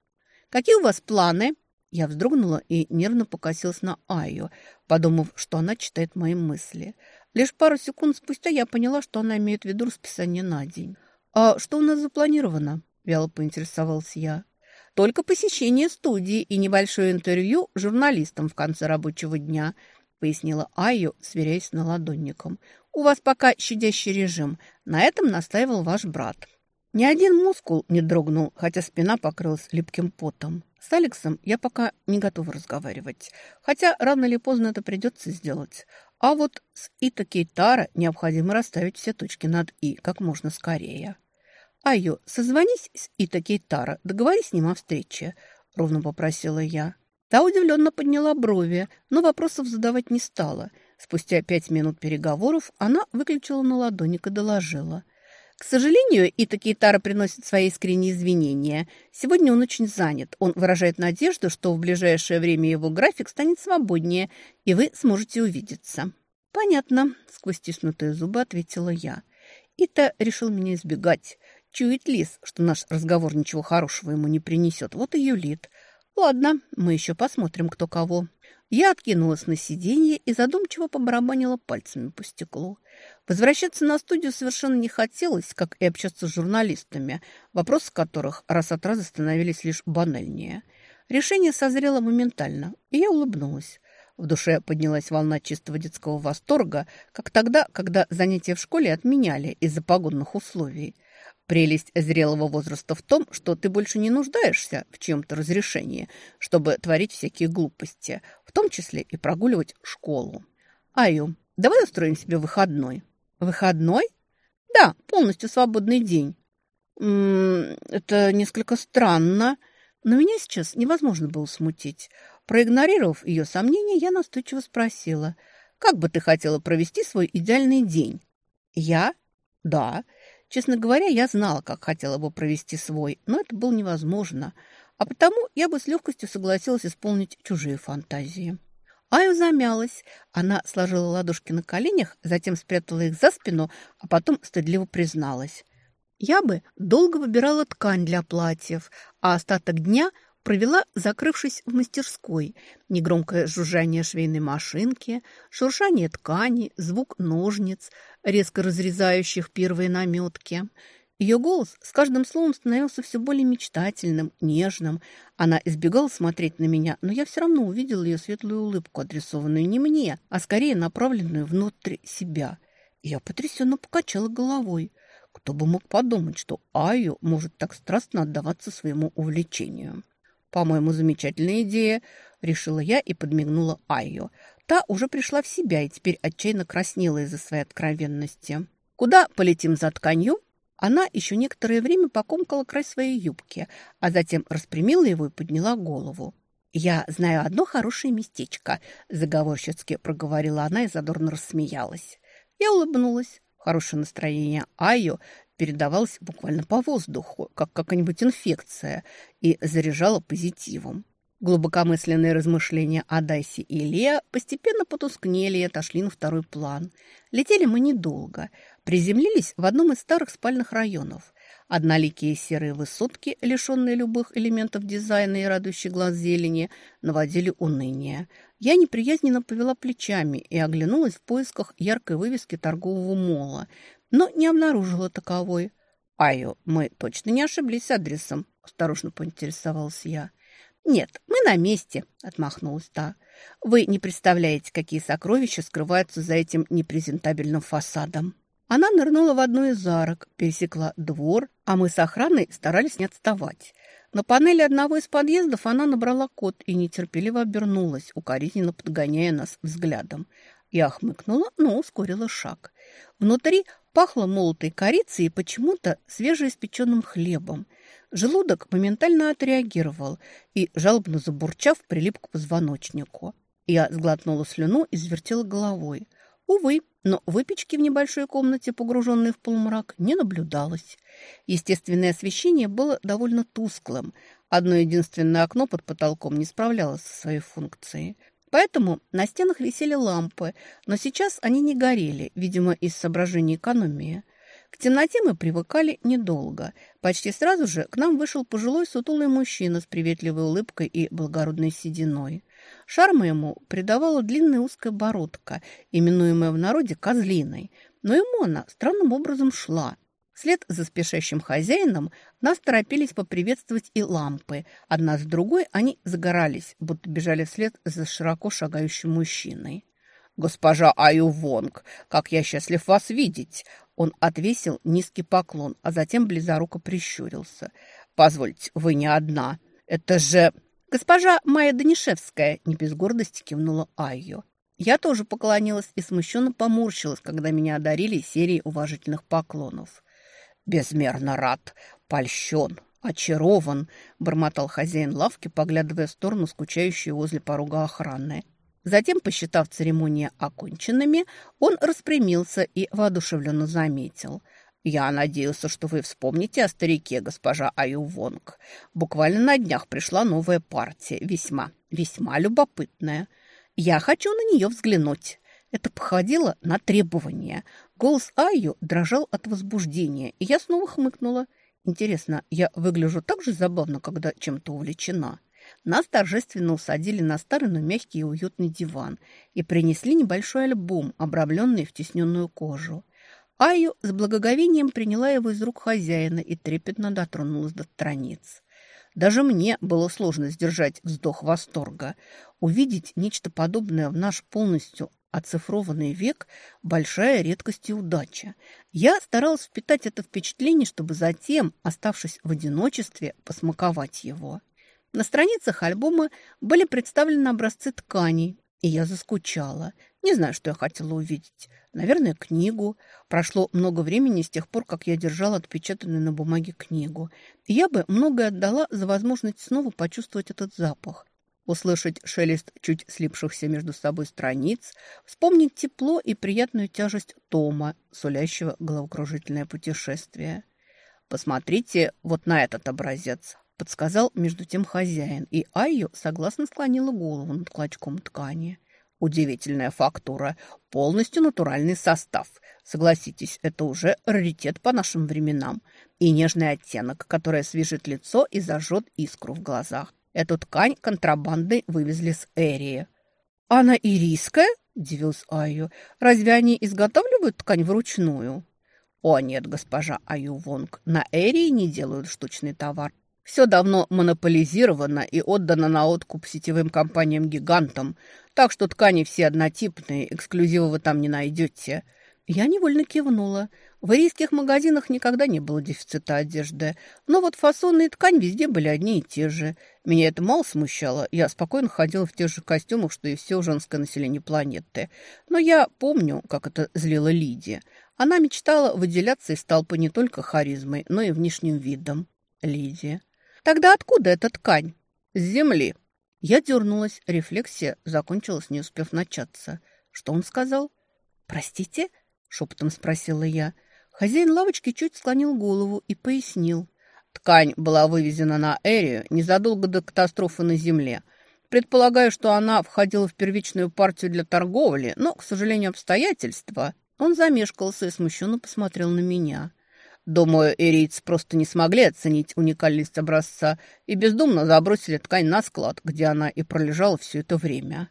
«Какие у вас планы?» Я вздрогнула и нервно покосилась на Айо, подумав, что она читает мои мысли. Лишь пару секунд спустя я поняла, что она имеет в виду расписание на день. «А что у нас запланировано?» – вяло поинтересовался я. «Только посещение студии и небольшое интервью журналистам в конце рабочего дня», – пояснила Айо, сверяясь с наладонником. У вас пока щадящий режим. На этом настаивал ваш брат. Ни один мускул не дрогнул, хотя спина покрылась липким потом. С Алексом я пока не готова разговаривать. Хотя рано или поздно это придется сделать. А вот с Ита Кейтара необходимо расставить все точки над «и» как можно скорее. «Айо, созвонись с Ита Кейтара, договорись с ним о встрече», — ровно попросила я. Та удивленно подняла брови, но вопросов задавать не стала — Спустя пять минут переговоров она выключила на ладоник и доложила. К сожалению, Ита Кейтара приносит свои искренние извинения. Сегодня он очень занят. Он выражает надежду, что в ближайшее время его график станет свободнее, и вы сможете увидеться. «Понятно», — сквозь стиснутые зубы ответила я. Ита решил меня избегать. Чует лис, что наш разговор ничего хорошего ему не принесет. Вот и юлит. Ладно, мы еще посмотрим, кто кого. Я откинулась на сиденье и задумчиво побарабанила пальцами по стеклу. Возвращаться на студию совершенно не хотелось, как и общаться с журналистами, вопросы которых раз от раза становились лишь банальнее. Решение созрело моментально, и я улыбнулась. В душе поднялась волна чистого детского восторга, как тогда, когда занятия в школе отменяли из-за погодных условий. Прелесть зрелого возраста в том, что ты больше не нуждаешься в чем-то разрешении, чтобы творить всякие глупости, в том числе и прогуливать школу. Аю, давай устроим себе выходной. Выходной? Да, полностью свободный день. М -м, это несколько странно, но меня сейчас невозможно было смутить. Проигнорировав ее сомнения, я настойчиво спросила, как бы ты хотела провести свой идеальный день? Я? Да. Честно говоря, я знала, как хотела бы провести свой, но это было невозможно, а потому я бы с легкостью согласилась исполнить чужие фантазии. Аю замялась. Она сложила ладошки на коленях, затем спрятала их за спину, а потом стыдливо призналась. Я бы долго выбирала ткань для платьев, а остаток дня провела, закрывшись в мастерской. Негромкое жужжание швейной машинки, шуршание ткани, звук ножниц, резко разрезающих первые наметки. Ее голос с каждым словом становился все более мечтательным, нежным. Она избегала смотреть на меня, но я все равно увидела ее светлую улыбку, адресованную не мне, а скорее направленную внутрь себя. Я потрясенно покачала головой. Кто бы мог подумать, что Айо может так страстно отдаваться своему увлечению. «По-моему, замечательная идея», — решила я и подмигнула Айо. Та уже пришла в себя и теперь отчаянно краснела из-за своей откровенности. «Куда полетим за тканью?» Она еще некоторое время покомкала край своей юбки, а затем распрямила его и подняла голову. «Я знаю одно хорошее местечко», – заговорщицки проговорила она и задорно рассмеялась. Я улыбнулась. Хорошее настроение Айо передавалась буквально по воздуху, как какая-нибудь инфекция, и заряжала позитивом. Глубокомысленные размышления о Дайсе и Лео постепенно потускнели и отошли на второй план. Летели мы недолго. Приземлились в одном из старых спальных районов. Одноликие серые высотки, лишенные любых элементов дизайна и радующие глаз зелени, наводили уныние. Я неприязненно повела плечами и оглянулась в поисках яркой вывески торгового мола, но не обнаружила таковой. «Айо, мы точно не ошиблись адресом?» – осторожно поинтересовался я. «Нет, мы на месте», — отмахнулась та. «Вы не представляете, какие сокровища скрываются за этим непрезентабельным фасадом». Она нырнула в одну из арок, пересекла двор, а мы с охраной старались не отставать. На панели одного из подъездов она набрала код и нетерпеливо обернулась, укоризненно подгоняя нас взглядом. Я хмыкнула, но ускорила шаг. Внутри пахло молотой корицей и почему-то свежеиспеченным хлебом. Желудок моментально отреагировал и, жалобно забурчав, прилип к позвоночнику. Я сглотнула слюну и завертела головой. Увы, но выпечки в небольшой комнате, погруженной в полумрак, не наблюдалось. Естественное освещение было довольно тусклым. Одно единственное окно под потолком не справлялось со своей функцией. Поэтому на стенах висели лампы, но сейчас они не горели, видимо, из соображений экономии. К темноте мы привыкали недолго. Почти сразу же к нам вышел пожилой сутулый мужчина с приветливой улыбкой и благородной сединой. Шарма ему придавала длинная узкая бородка, именуемая в народе козлиной, но ему она странным образом шла – Вслед за спешащим хозяином нас торопились поприветствовать и лампы. Одна с другой они загорались, будто бежали вслед за широко шагающим мужчиной. «Госпожа Аю Вонг, как я счастлив вас видеть!» Он отвесил низкий поклон, а затем близоруко прищурился. «Позвольте, вы не одна. Это же...» «Госпожа Майя Данишевская!» — не без гордости кивнула Айо. Я тоже поклонилась и смущенно поморщилась, когда меня одарили серией уважительных поклонов. «Безмерно рад, польщен, очарован», – бормотал хозяин лавки, поглядывая в сторону скучающей возле порога охраны. Затем, посчитав церемонии оконченными, он распрямился и воодушевленно заметил. «Я надеялся, что вы вспомните о старике, госпожа Аю Вонг. Буквально на днях пришла новая партия, весьма, весьма любопытная. Я хочу на нее взглянуть». Это походило на требование. Голос Айю дрожал от возбуждения, и я снова хмыкнула. Интересно, я выгляжу так же забавно, когда чем-то увлечена? Нас торжественно усадили на старый, но мягкий и уютный диван и принесли небольшой альбом, обрамленный в тесненную кожу. Айю с благоговением приняла его из рук хозяина и трепетно дотронулась до страниц. Даже мне было сложно сдержать вздох восторга. Увидеть нечто подобное в наш полностью Оцифрованный век – большая редкость и удача. Я старалась впитать это впечатление, чтобы затем, оставшись в одиночестве, посмаковать его. На страницах альбома были представлены образцы тканей, и я заскучала. Не знаю, что я хотела увидеть. Наверное, книгу. Прошло много времени с тех пор, как я держала отпечатанную на бумаге книгу. И я бы многое отдала за возможность снова почувствовать этот запах услышать шелест чуть слипшихся между собой страниц, вспомнить тепло и приятную тяжесть тома, сулящего головокружительное путешествие. «Посмотрите вот на этот образец», — подсказал между тем хозяин, и Айо согласно склонила голову над клочком ткани. Удивительная фактура, полностью натуральный состав. Согласитесь, это уже раритет по нашим временам. И нежный оттенок, который освежит лицо и зажжет искру в глазах. Эту ткань контрабандой вывезли с Эрии. «Она ирийская?» – удивился Айю. «Разве они изготавливают ткань вручную?» «О нет, госпожа Аю Вонг, на Эрии не делают штучный товар. Все давно монополизировано и отдано на откуп сетевым компаниям-гигантам, так что ткани все однотипные, эксклюзивы вы там не найдете». Я невольно кивнула. В ирийских магазинах никогда не было дефицита одежды, но вот фасоны и ткань везде были одни и те же. Меня это мало смущало, я спокойно ходила в тех же костюмах, что и все женское население планеты. Но я помню, как это злило Лидия. Она мечтала выделяться из толпы не только харизмой, но и внешним видом. Лидия. «Тогда откуда эта ткань?» «С земли». Я дернулась, рефлексия закончилась, не успев начаться. Что он сказал? «Простите?» – шепотом спросила я. Хозяин лавочки чуть склонил голову и пояснил. Ткань была вывезена на Эрию незадолго до катастрофы на Земле. Предполагаю, что она входила в первичную партию для торговли, но, к сожалению, обстоятельства... Он замешкался и смущенно посмотрел на меня. Думаю, эрийцы просто не смогли оценить уникальность образца и бездумно забросили ткань на склад, где она и пролежала все это время.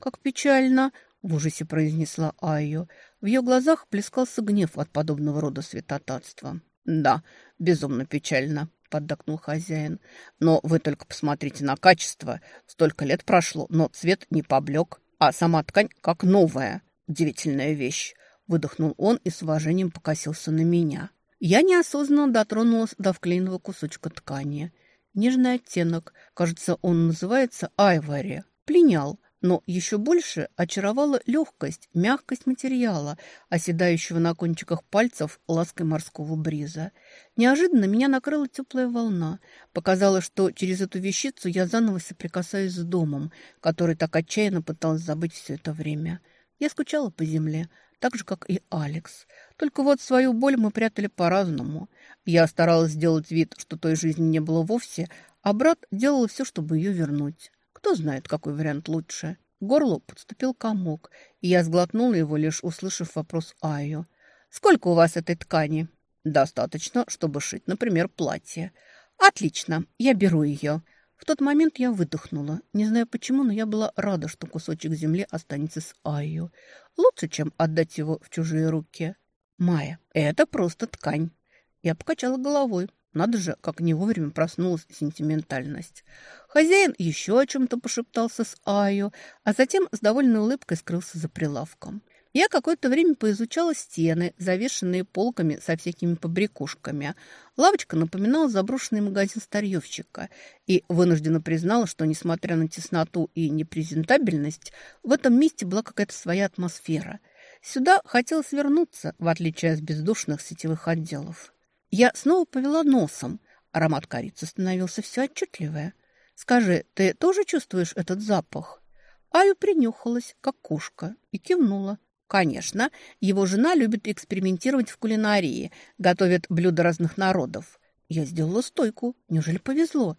«Как печально!» — в ужасе произнесла Айо. В ее глазах плескался гнев от подобного рода святотатства. «Да, безумно печально», — поддакнул хозяин. «Но вы только посмотрите на качество. Столько лет прошло, но цвет не поблек, а сама ткань как новая. Удивительная вещь!» Выдохнул он и с уважением покосился на меня. Я неосознанно дотронулась до вклеенного кусочка ткани. Нежный оттенок, кажется, он называется айвори. Пленял, но еще больше очаровала легкость, мягкость материала, оседающего на кончиках пальцев лаской морского бриза. Неожиданно меня накрыла теплая волна. Показалось, что через эту вещицу я заново соприкасаюсь с домом, который так отчаянно пыталась забыть все это время. Я скучала по земле, так же, как и Алекс. Только вот свою боль мы прятали по-разному. Я старалась сделать вид, что той жизни не было вовсе, а брат делал все, чтобы ее вернуть. Кто знает, какой вариант лучше. К горлу подступил комок, и я сглотнула его, лишь услышав вопрос Айо. «Сколько у вас этой ткани?» «Достаточно, чтобы шить, например, платье». «Отлично, я беру ее». В тот момент я выдохнула. Не знаю почему, но я была рада, что кусочек земли останется с Айо. Лучше, чем отдать его в чужие руки. «Майя, это просто ткань». Я покачала головой. Надо же, как не вовремя проснулась сентиментальность. Хозяин еще о чем-то пошептался с Айо, а затем с довольной улыбкой скрылся за прилавком. Я какое-то время поизучала стены, завешенные полками со всякими побрякушками. Лавочка напоминала заброшенный магазин старьевщика и вынужденно признала, что, несмотря на тесноту и непрезентабельность, в этом месте была какая-то своя атмосфера. Сюда хотелось вернуться, в отличие от бездушных сетевых отделов. Я снова повела носом. Аромат корицы становился все отчетливее. «Скажи, ты тоже чувствуешь этот запах?» Аю принюхалась, как кошка, и кивнула. «Конечно, его жена любит экспериментировать в кулинарии, готовит блюда разных народов. Я сделала стойку. Неужели повезло?»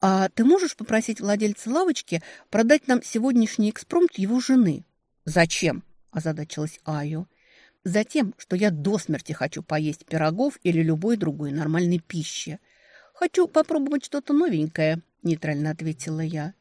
«А ты можешь попросить владельца лавочки продать нам сегодняшний экспромт его жены?» «Зачем?» – озадачилась Аю. Затем, что я до смерти хочу поесть пирогов или любой другой нормальной пищи. Хочу попробовать что-то новенькое, нейтрально ответила я.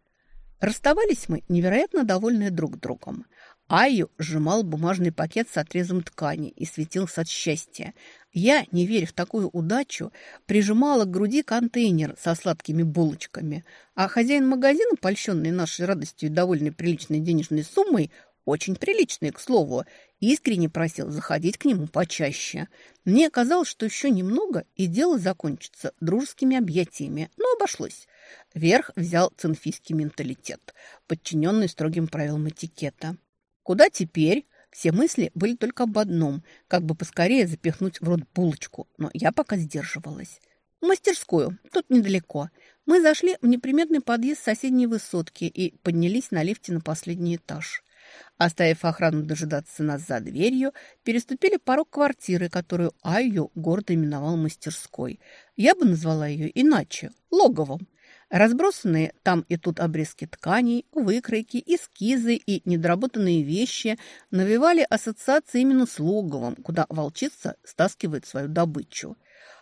Расставались мы невероятно довольные друг другом. Айю сжимал бумажный пакет с отрезом ткани и светился от счастья. Я, не веря в такую удачу, прижимала к груди контейнер со сладкими булочками, а хозяин магазина, польщенный нашей радостью и довольной приличной денежной суммой, очень приличный, к слову, искренне просил заходить к нему почаще. Мне казалось, что еще немного, и дело закончится дружескими объятиями, но обошлось. Верх взял цинфийский менталитет, подчиненный строгим правилам этикета. Куда теперь? Все мысли были только об одном, как бы поскорее запихнуть в рот булочку, но я пока сдерживалась. В мастерскую, тут недалеко. Мы зашли в неприметный подъезд соседней высотки и поднялись на лифте на последний этаж. Оставив охрану дожидаться нас за дверью, переступили порог квартиры, которую Айю гордо именовал мастерской. Я бы назвала ее иначе – логовом. Разбросанные там и тут обрезки тканей, выкройки, эскизы и недоработанные вещи навевали ассоциации именно с логовом, куда волчица стаскивает свою добычу.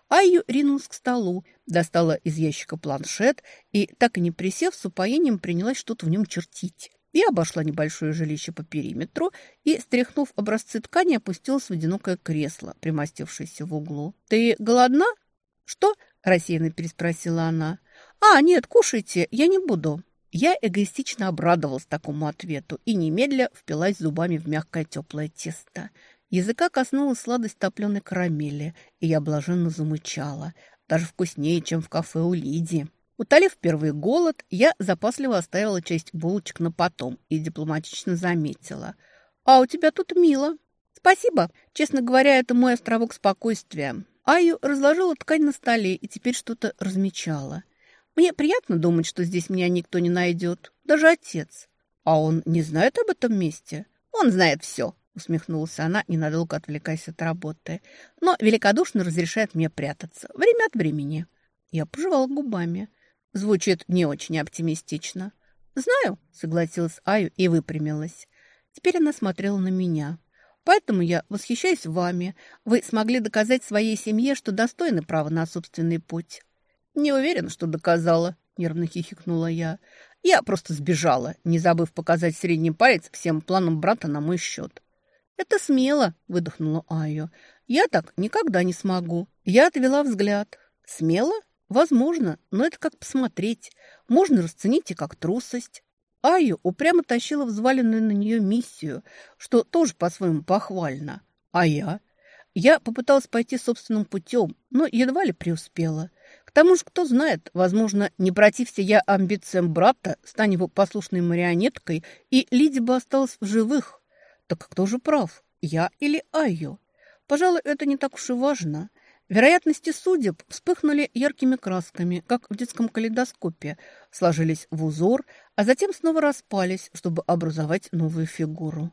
Айю ринулась к столу, достала из ящика планшет и, так и не присев, с упоением принялась что-то в нем чертить. Я обошла небольшое жилище по периметру и, стряхнув образцы ткани, опустилась в одинокое кресло, примостившееся в углу. «Ты голодна?» «Что?» – рассеянно переспросила она. «А, нет, кушайте, я не буду». Я эгоистично обрадовалась такому ответу и немедля впилась зубами в мягкое теплое тесто. Языка коснулась сладость топленой карамели, и я блаженно замычала. Даже вкуснее, чем в кафе у Лидии. Утолив первый голод, я запасливо оставила часть булочек на потом и дипломатично заметила. «А у тебя тут мило». «Спасибо. Честно говоря, это мой островок спокойствия». Аю разложила ткань на столе и теперь что-то размечала. «Мне приятно думать, что здесь меня никто не найдет. Даже отец. А он не знает об этом месте?» «Он знает все», — усмехнулась она, ненадолго отвлекаясь от работы. «Но великодушно разрешает мне прятаться. Время от времени». Я пожевала губами. Звучит не очень оптимистично. «Знаю», — согласилась Аю и выпрямилась. Теперь она смотрела на меня. «Поэтому я восхищаюсь вами. Вы смогли доказать своей семье, что достойны права на собственный путь». «Не уверена, что доказала», — нервно хихикнула я. «Я просто сбежала, не забыв показать средний палец всем планам брата на мой счет». «Это смело», — выдохнула Аю. «Я так никогда не смогу». Я отвела взгляд. «Смело? Возможно, но это как посмотреть. Можно расценить и как трусость. Аю упрямо тащила взваленную на нее миссию, что тоже по-своему похвально. А я? Я попыталась пойти собственным путем, но едва ли преуспела. К тому же, кто знает, возможно, не протився я амбициям брата, стань его послушной марионеткой, и Лиди бы осталась в живых. Так кто же прав, я или Айо? Пожалуй, это не так уж и важно. Вероятности судеб вспыхнули яркими красками, как в детском калейдоскопе, сложились в узор, а затем снова распались, чтобы образовать новую фигуру.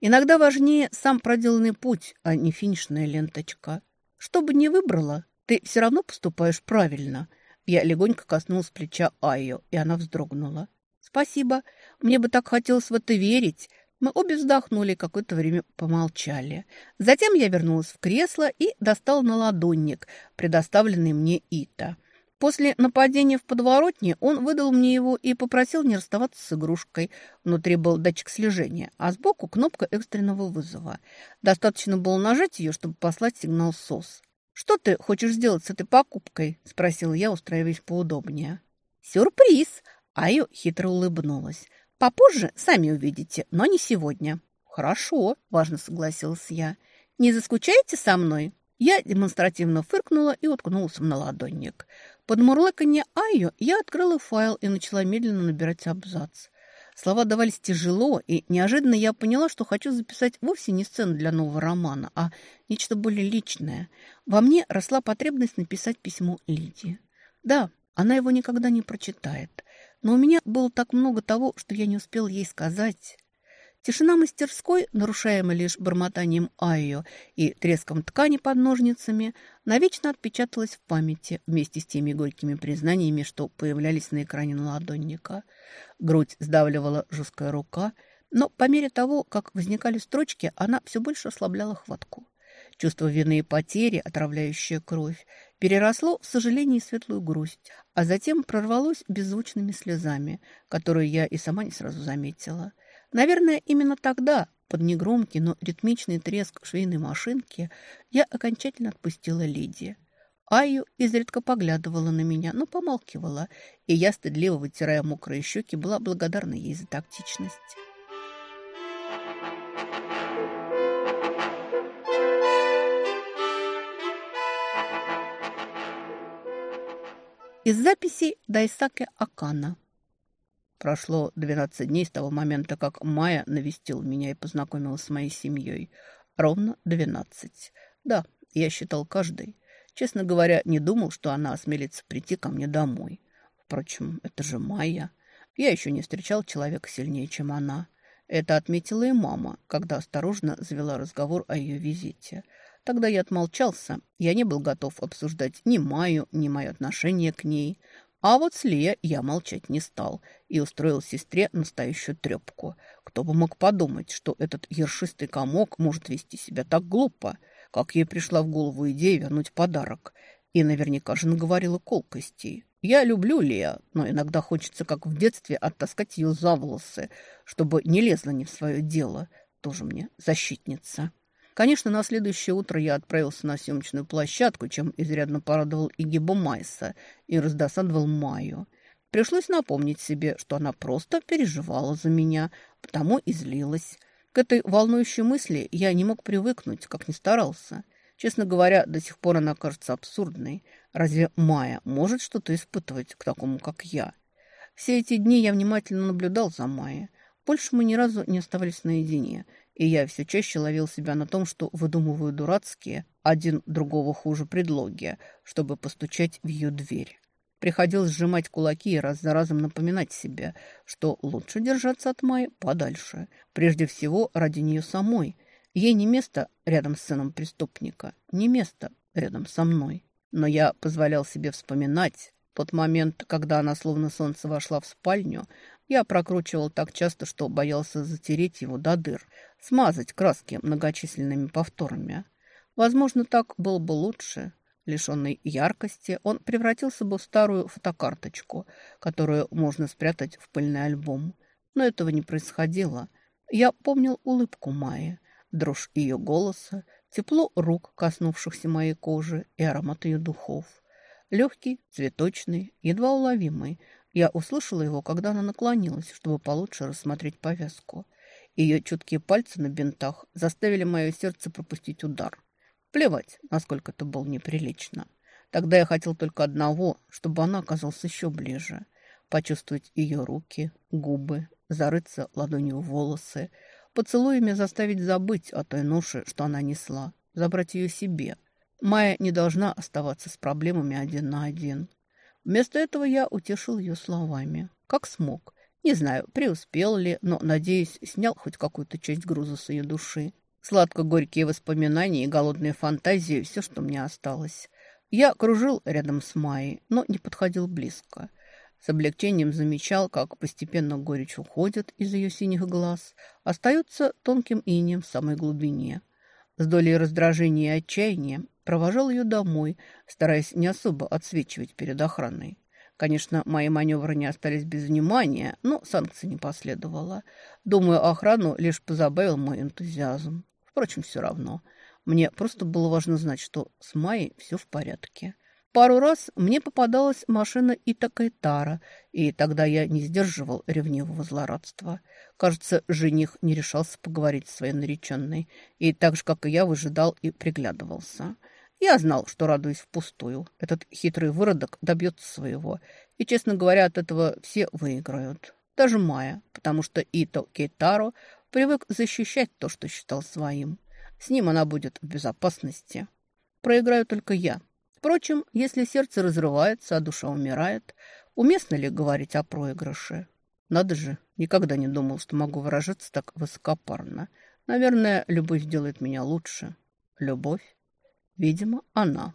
Иногда важнее сам проделанный путь, а не финишная ленточка. Что бы ни выбрала, ты все равно поступаешь правильно. Я легонько коснулась плеча Айо, и она вздрогнула. «Спасибо. Мне бы так хотелось в это верить. Мы обе вздохнули, какое-то время помолчали. Затем я вернулась в кресло и достал на ладонник, предоставленный мне Ита. После нападения в подворотне он выдал мне его и попросил не расставаться с игрушкой. Внутри был датчик слежения, а сбоку кнопка экстренного вызова. Достаточно было нажать ее, чтобы послать сигнал СОС. «Что ты хочешь сделать с этой покупкой?» – спросил я, устраиваясь поудобнее. «Сюрприз!» – Айо хитро улыбнулась. Попозже сами увидите, но не сегодня». «Хорошо», – важно согласилась я. «Не заскучаете со мной?» Я демонстративно фыркнула и уткнулась в наладонник. Под мурлыканье Айо я открыла файл и начала медленно набирать абзац. Слова давались тяжело, и неожиданно я поняла, что хочу записать вовсе не сцену для нового романа, а нечто более личное. Во мне росла потребность написать письмо Лидии. Да, она его никогда не прочитает. Но у меня было так много того, что я не успел ей сказать. Тишина мастерской, нарушаемая лишь бормотанием Айо и треском ткани под ножницами, навечно отпечаталась в памяти вместе с теми горькими признаниями, что появлялись на экране наладонника. Грудь сдавливала жесткая рука, но по мере того, как возникали строчки, она все больше ослабляла хватку. Чувство вины и потери, отравляющая кровь, переросло в сожаление и светлую грусть, а затем прорвалось беззвучными слезами, которые я и сама не сразу заметила. Наверное, именно тогда, под негромкий, но ритмичный треск швейной машинки, я окончательно отпустила Лидии. Аю изредка поглядывала на меня, но помалкивала, и я, стыдливо вытирая мокрые щеки, была благодарна ей за тактичность. Из записей Дайсаке Акана. Прошло 12 дней с того момента, как Майя навестил меня и познакомилась с моей семьей. Ровно 12. Да, я считал каждый. Честно говоря, не думал, что она осмелится прийти ко мне домой. Впрочем, это же Майя. Я еще не встречал человека сильнее, чем она. Это отметила и мама, когда осторожно завела разговор о ее визите – Тогда я отмолчался. Я не был готов обсуждать ни Маю, ни мое отношение к ней. А вот с Лия я молчать не стал и устроил сестре настоящую трепку. Кто бы мог подумать, что этот ершистый комок может вести себя так глупо, как ей пришла в голову идея вернуть подарок. И наверняка же наговорила колкостей. Я люблю Лия, но иногда хочется, как в детстве, оттаскать ее за волосы, чтобы не лезла не в свое дело. Тоже мне защитница. Конечно, на следующее утро я отправился на съемочную площадку, чем изрядно порадовал и Гибо Майса, и раздосадовал Майю. Пришлось напомнить себе, что она просто переживала за меня, потому и злилась. К этой волнующей мысли я не мог привыкнуть, как ни старался. Честно говоря, до сих пор она кажется абсурдной. Разве Майя может что-то испытывать к такому, как я? Все эти дни я внимательно наблюдал за Майей. Больше мы ни разу не оставались наедине – и я все чаще ловил себя на том, что выдумываю дурацкие, один другого хуже предлоги, чтобы постучать в ее дверь. Приходилось сжимать кулаки и раз за разом напоминать себе, что лучше держаться от Майи подальше. Прежде всего, ради нее самой. Ей не место рядом с сыном преступника, не место рядом со мной. Но я позволял себе вспоминать тот момент, когда она словно солнце вошла в спальню, я прокручивал так часто, что боялся затереть его до дыр, смазать краски многочисленными повторами. Возможно, так было бы лучше. Лишенный яркости, он превратился бы в старую фотокарточку, которую можно спрятать в пыльный альбом. Но этого не происходило. Я помнил улыбку Майи, дрожь ее голоса, тепло рук, коснувшихся моей кожи, и аромат ее духов. Легкий, цветочный, едва уловимый. Я услышала его, когда она наклонилась, чтобы получше рассмотреть повязку. Ее чуткие пальцы на бинтах заставили мое сердце пропустить удар. Плевать, насколько это было неприлично. Тогда я хотел только одного, чтобы она оказалась еще ближе. Почувствовать ее руки, губы, зарыться ладонью в волосы, поцелуями заставить забыть о той ноше, что она несла, забрать ее себе. Майя не должна оставаться с проблемами один на один. Вместо этого я утешил ее словами, как смог. Не знаю, преуспел ли, но, надеюсь, снял хоть какую-то часть груза с ее души. Сладко-горькие воспоминания и голодные фантазии – все, что мне осталось. Я кружил рядом с Майей, но не подходил близко. С облегчением замечал, как постепенно горечь уходит из ее синих глаз, остается тонким инеем в самой глубине. С долей раздражения и отчаяния провожал ее домой, стараясь не особо отсвечивать перед охраной. Конечно, мои маневры не остались без внимания, но санкций не последовало. Думаю, охрану лишь позабавил мой энтузиазм. Впрочем, все равно. Мне просто было важно знать, что с Майей все в порядке. Пару раз мне попадалась машина Итакайтара, и тогда я не сдерживал ревнивого злорадства. Кажется, жених не решался поговорить с своей нареченной, и так же, как и я, выжидал и приглядывался. Я знал, что радуюсь впустую. Этот хитрый выродок добьется своего, и, честно говоря, от этого все выиграют. Даже Майя, потому что Ито Кейтаро привык защищать то, что считал своим. С ним она будет в безопасности. Проиграю только я. Впрочем, если сердце разрывается, а душа умирает, уместно ли говорить о проигрыше? Надо же, никогда не думал, что могу выражаться так высокопарно. Наверное, любовь делает меня лучше. Любовь? Видимо, она.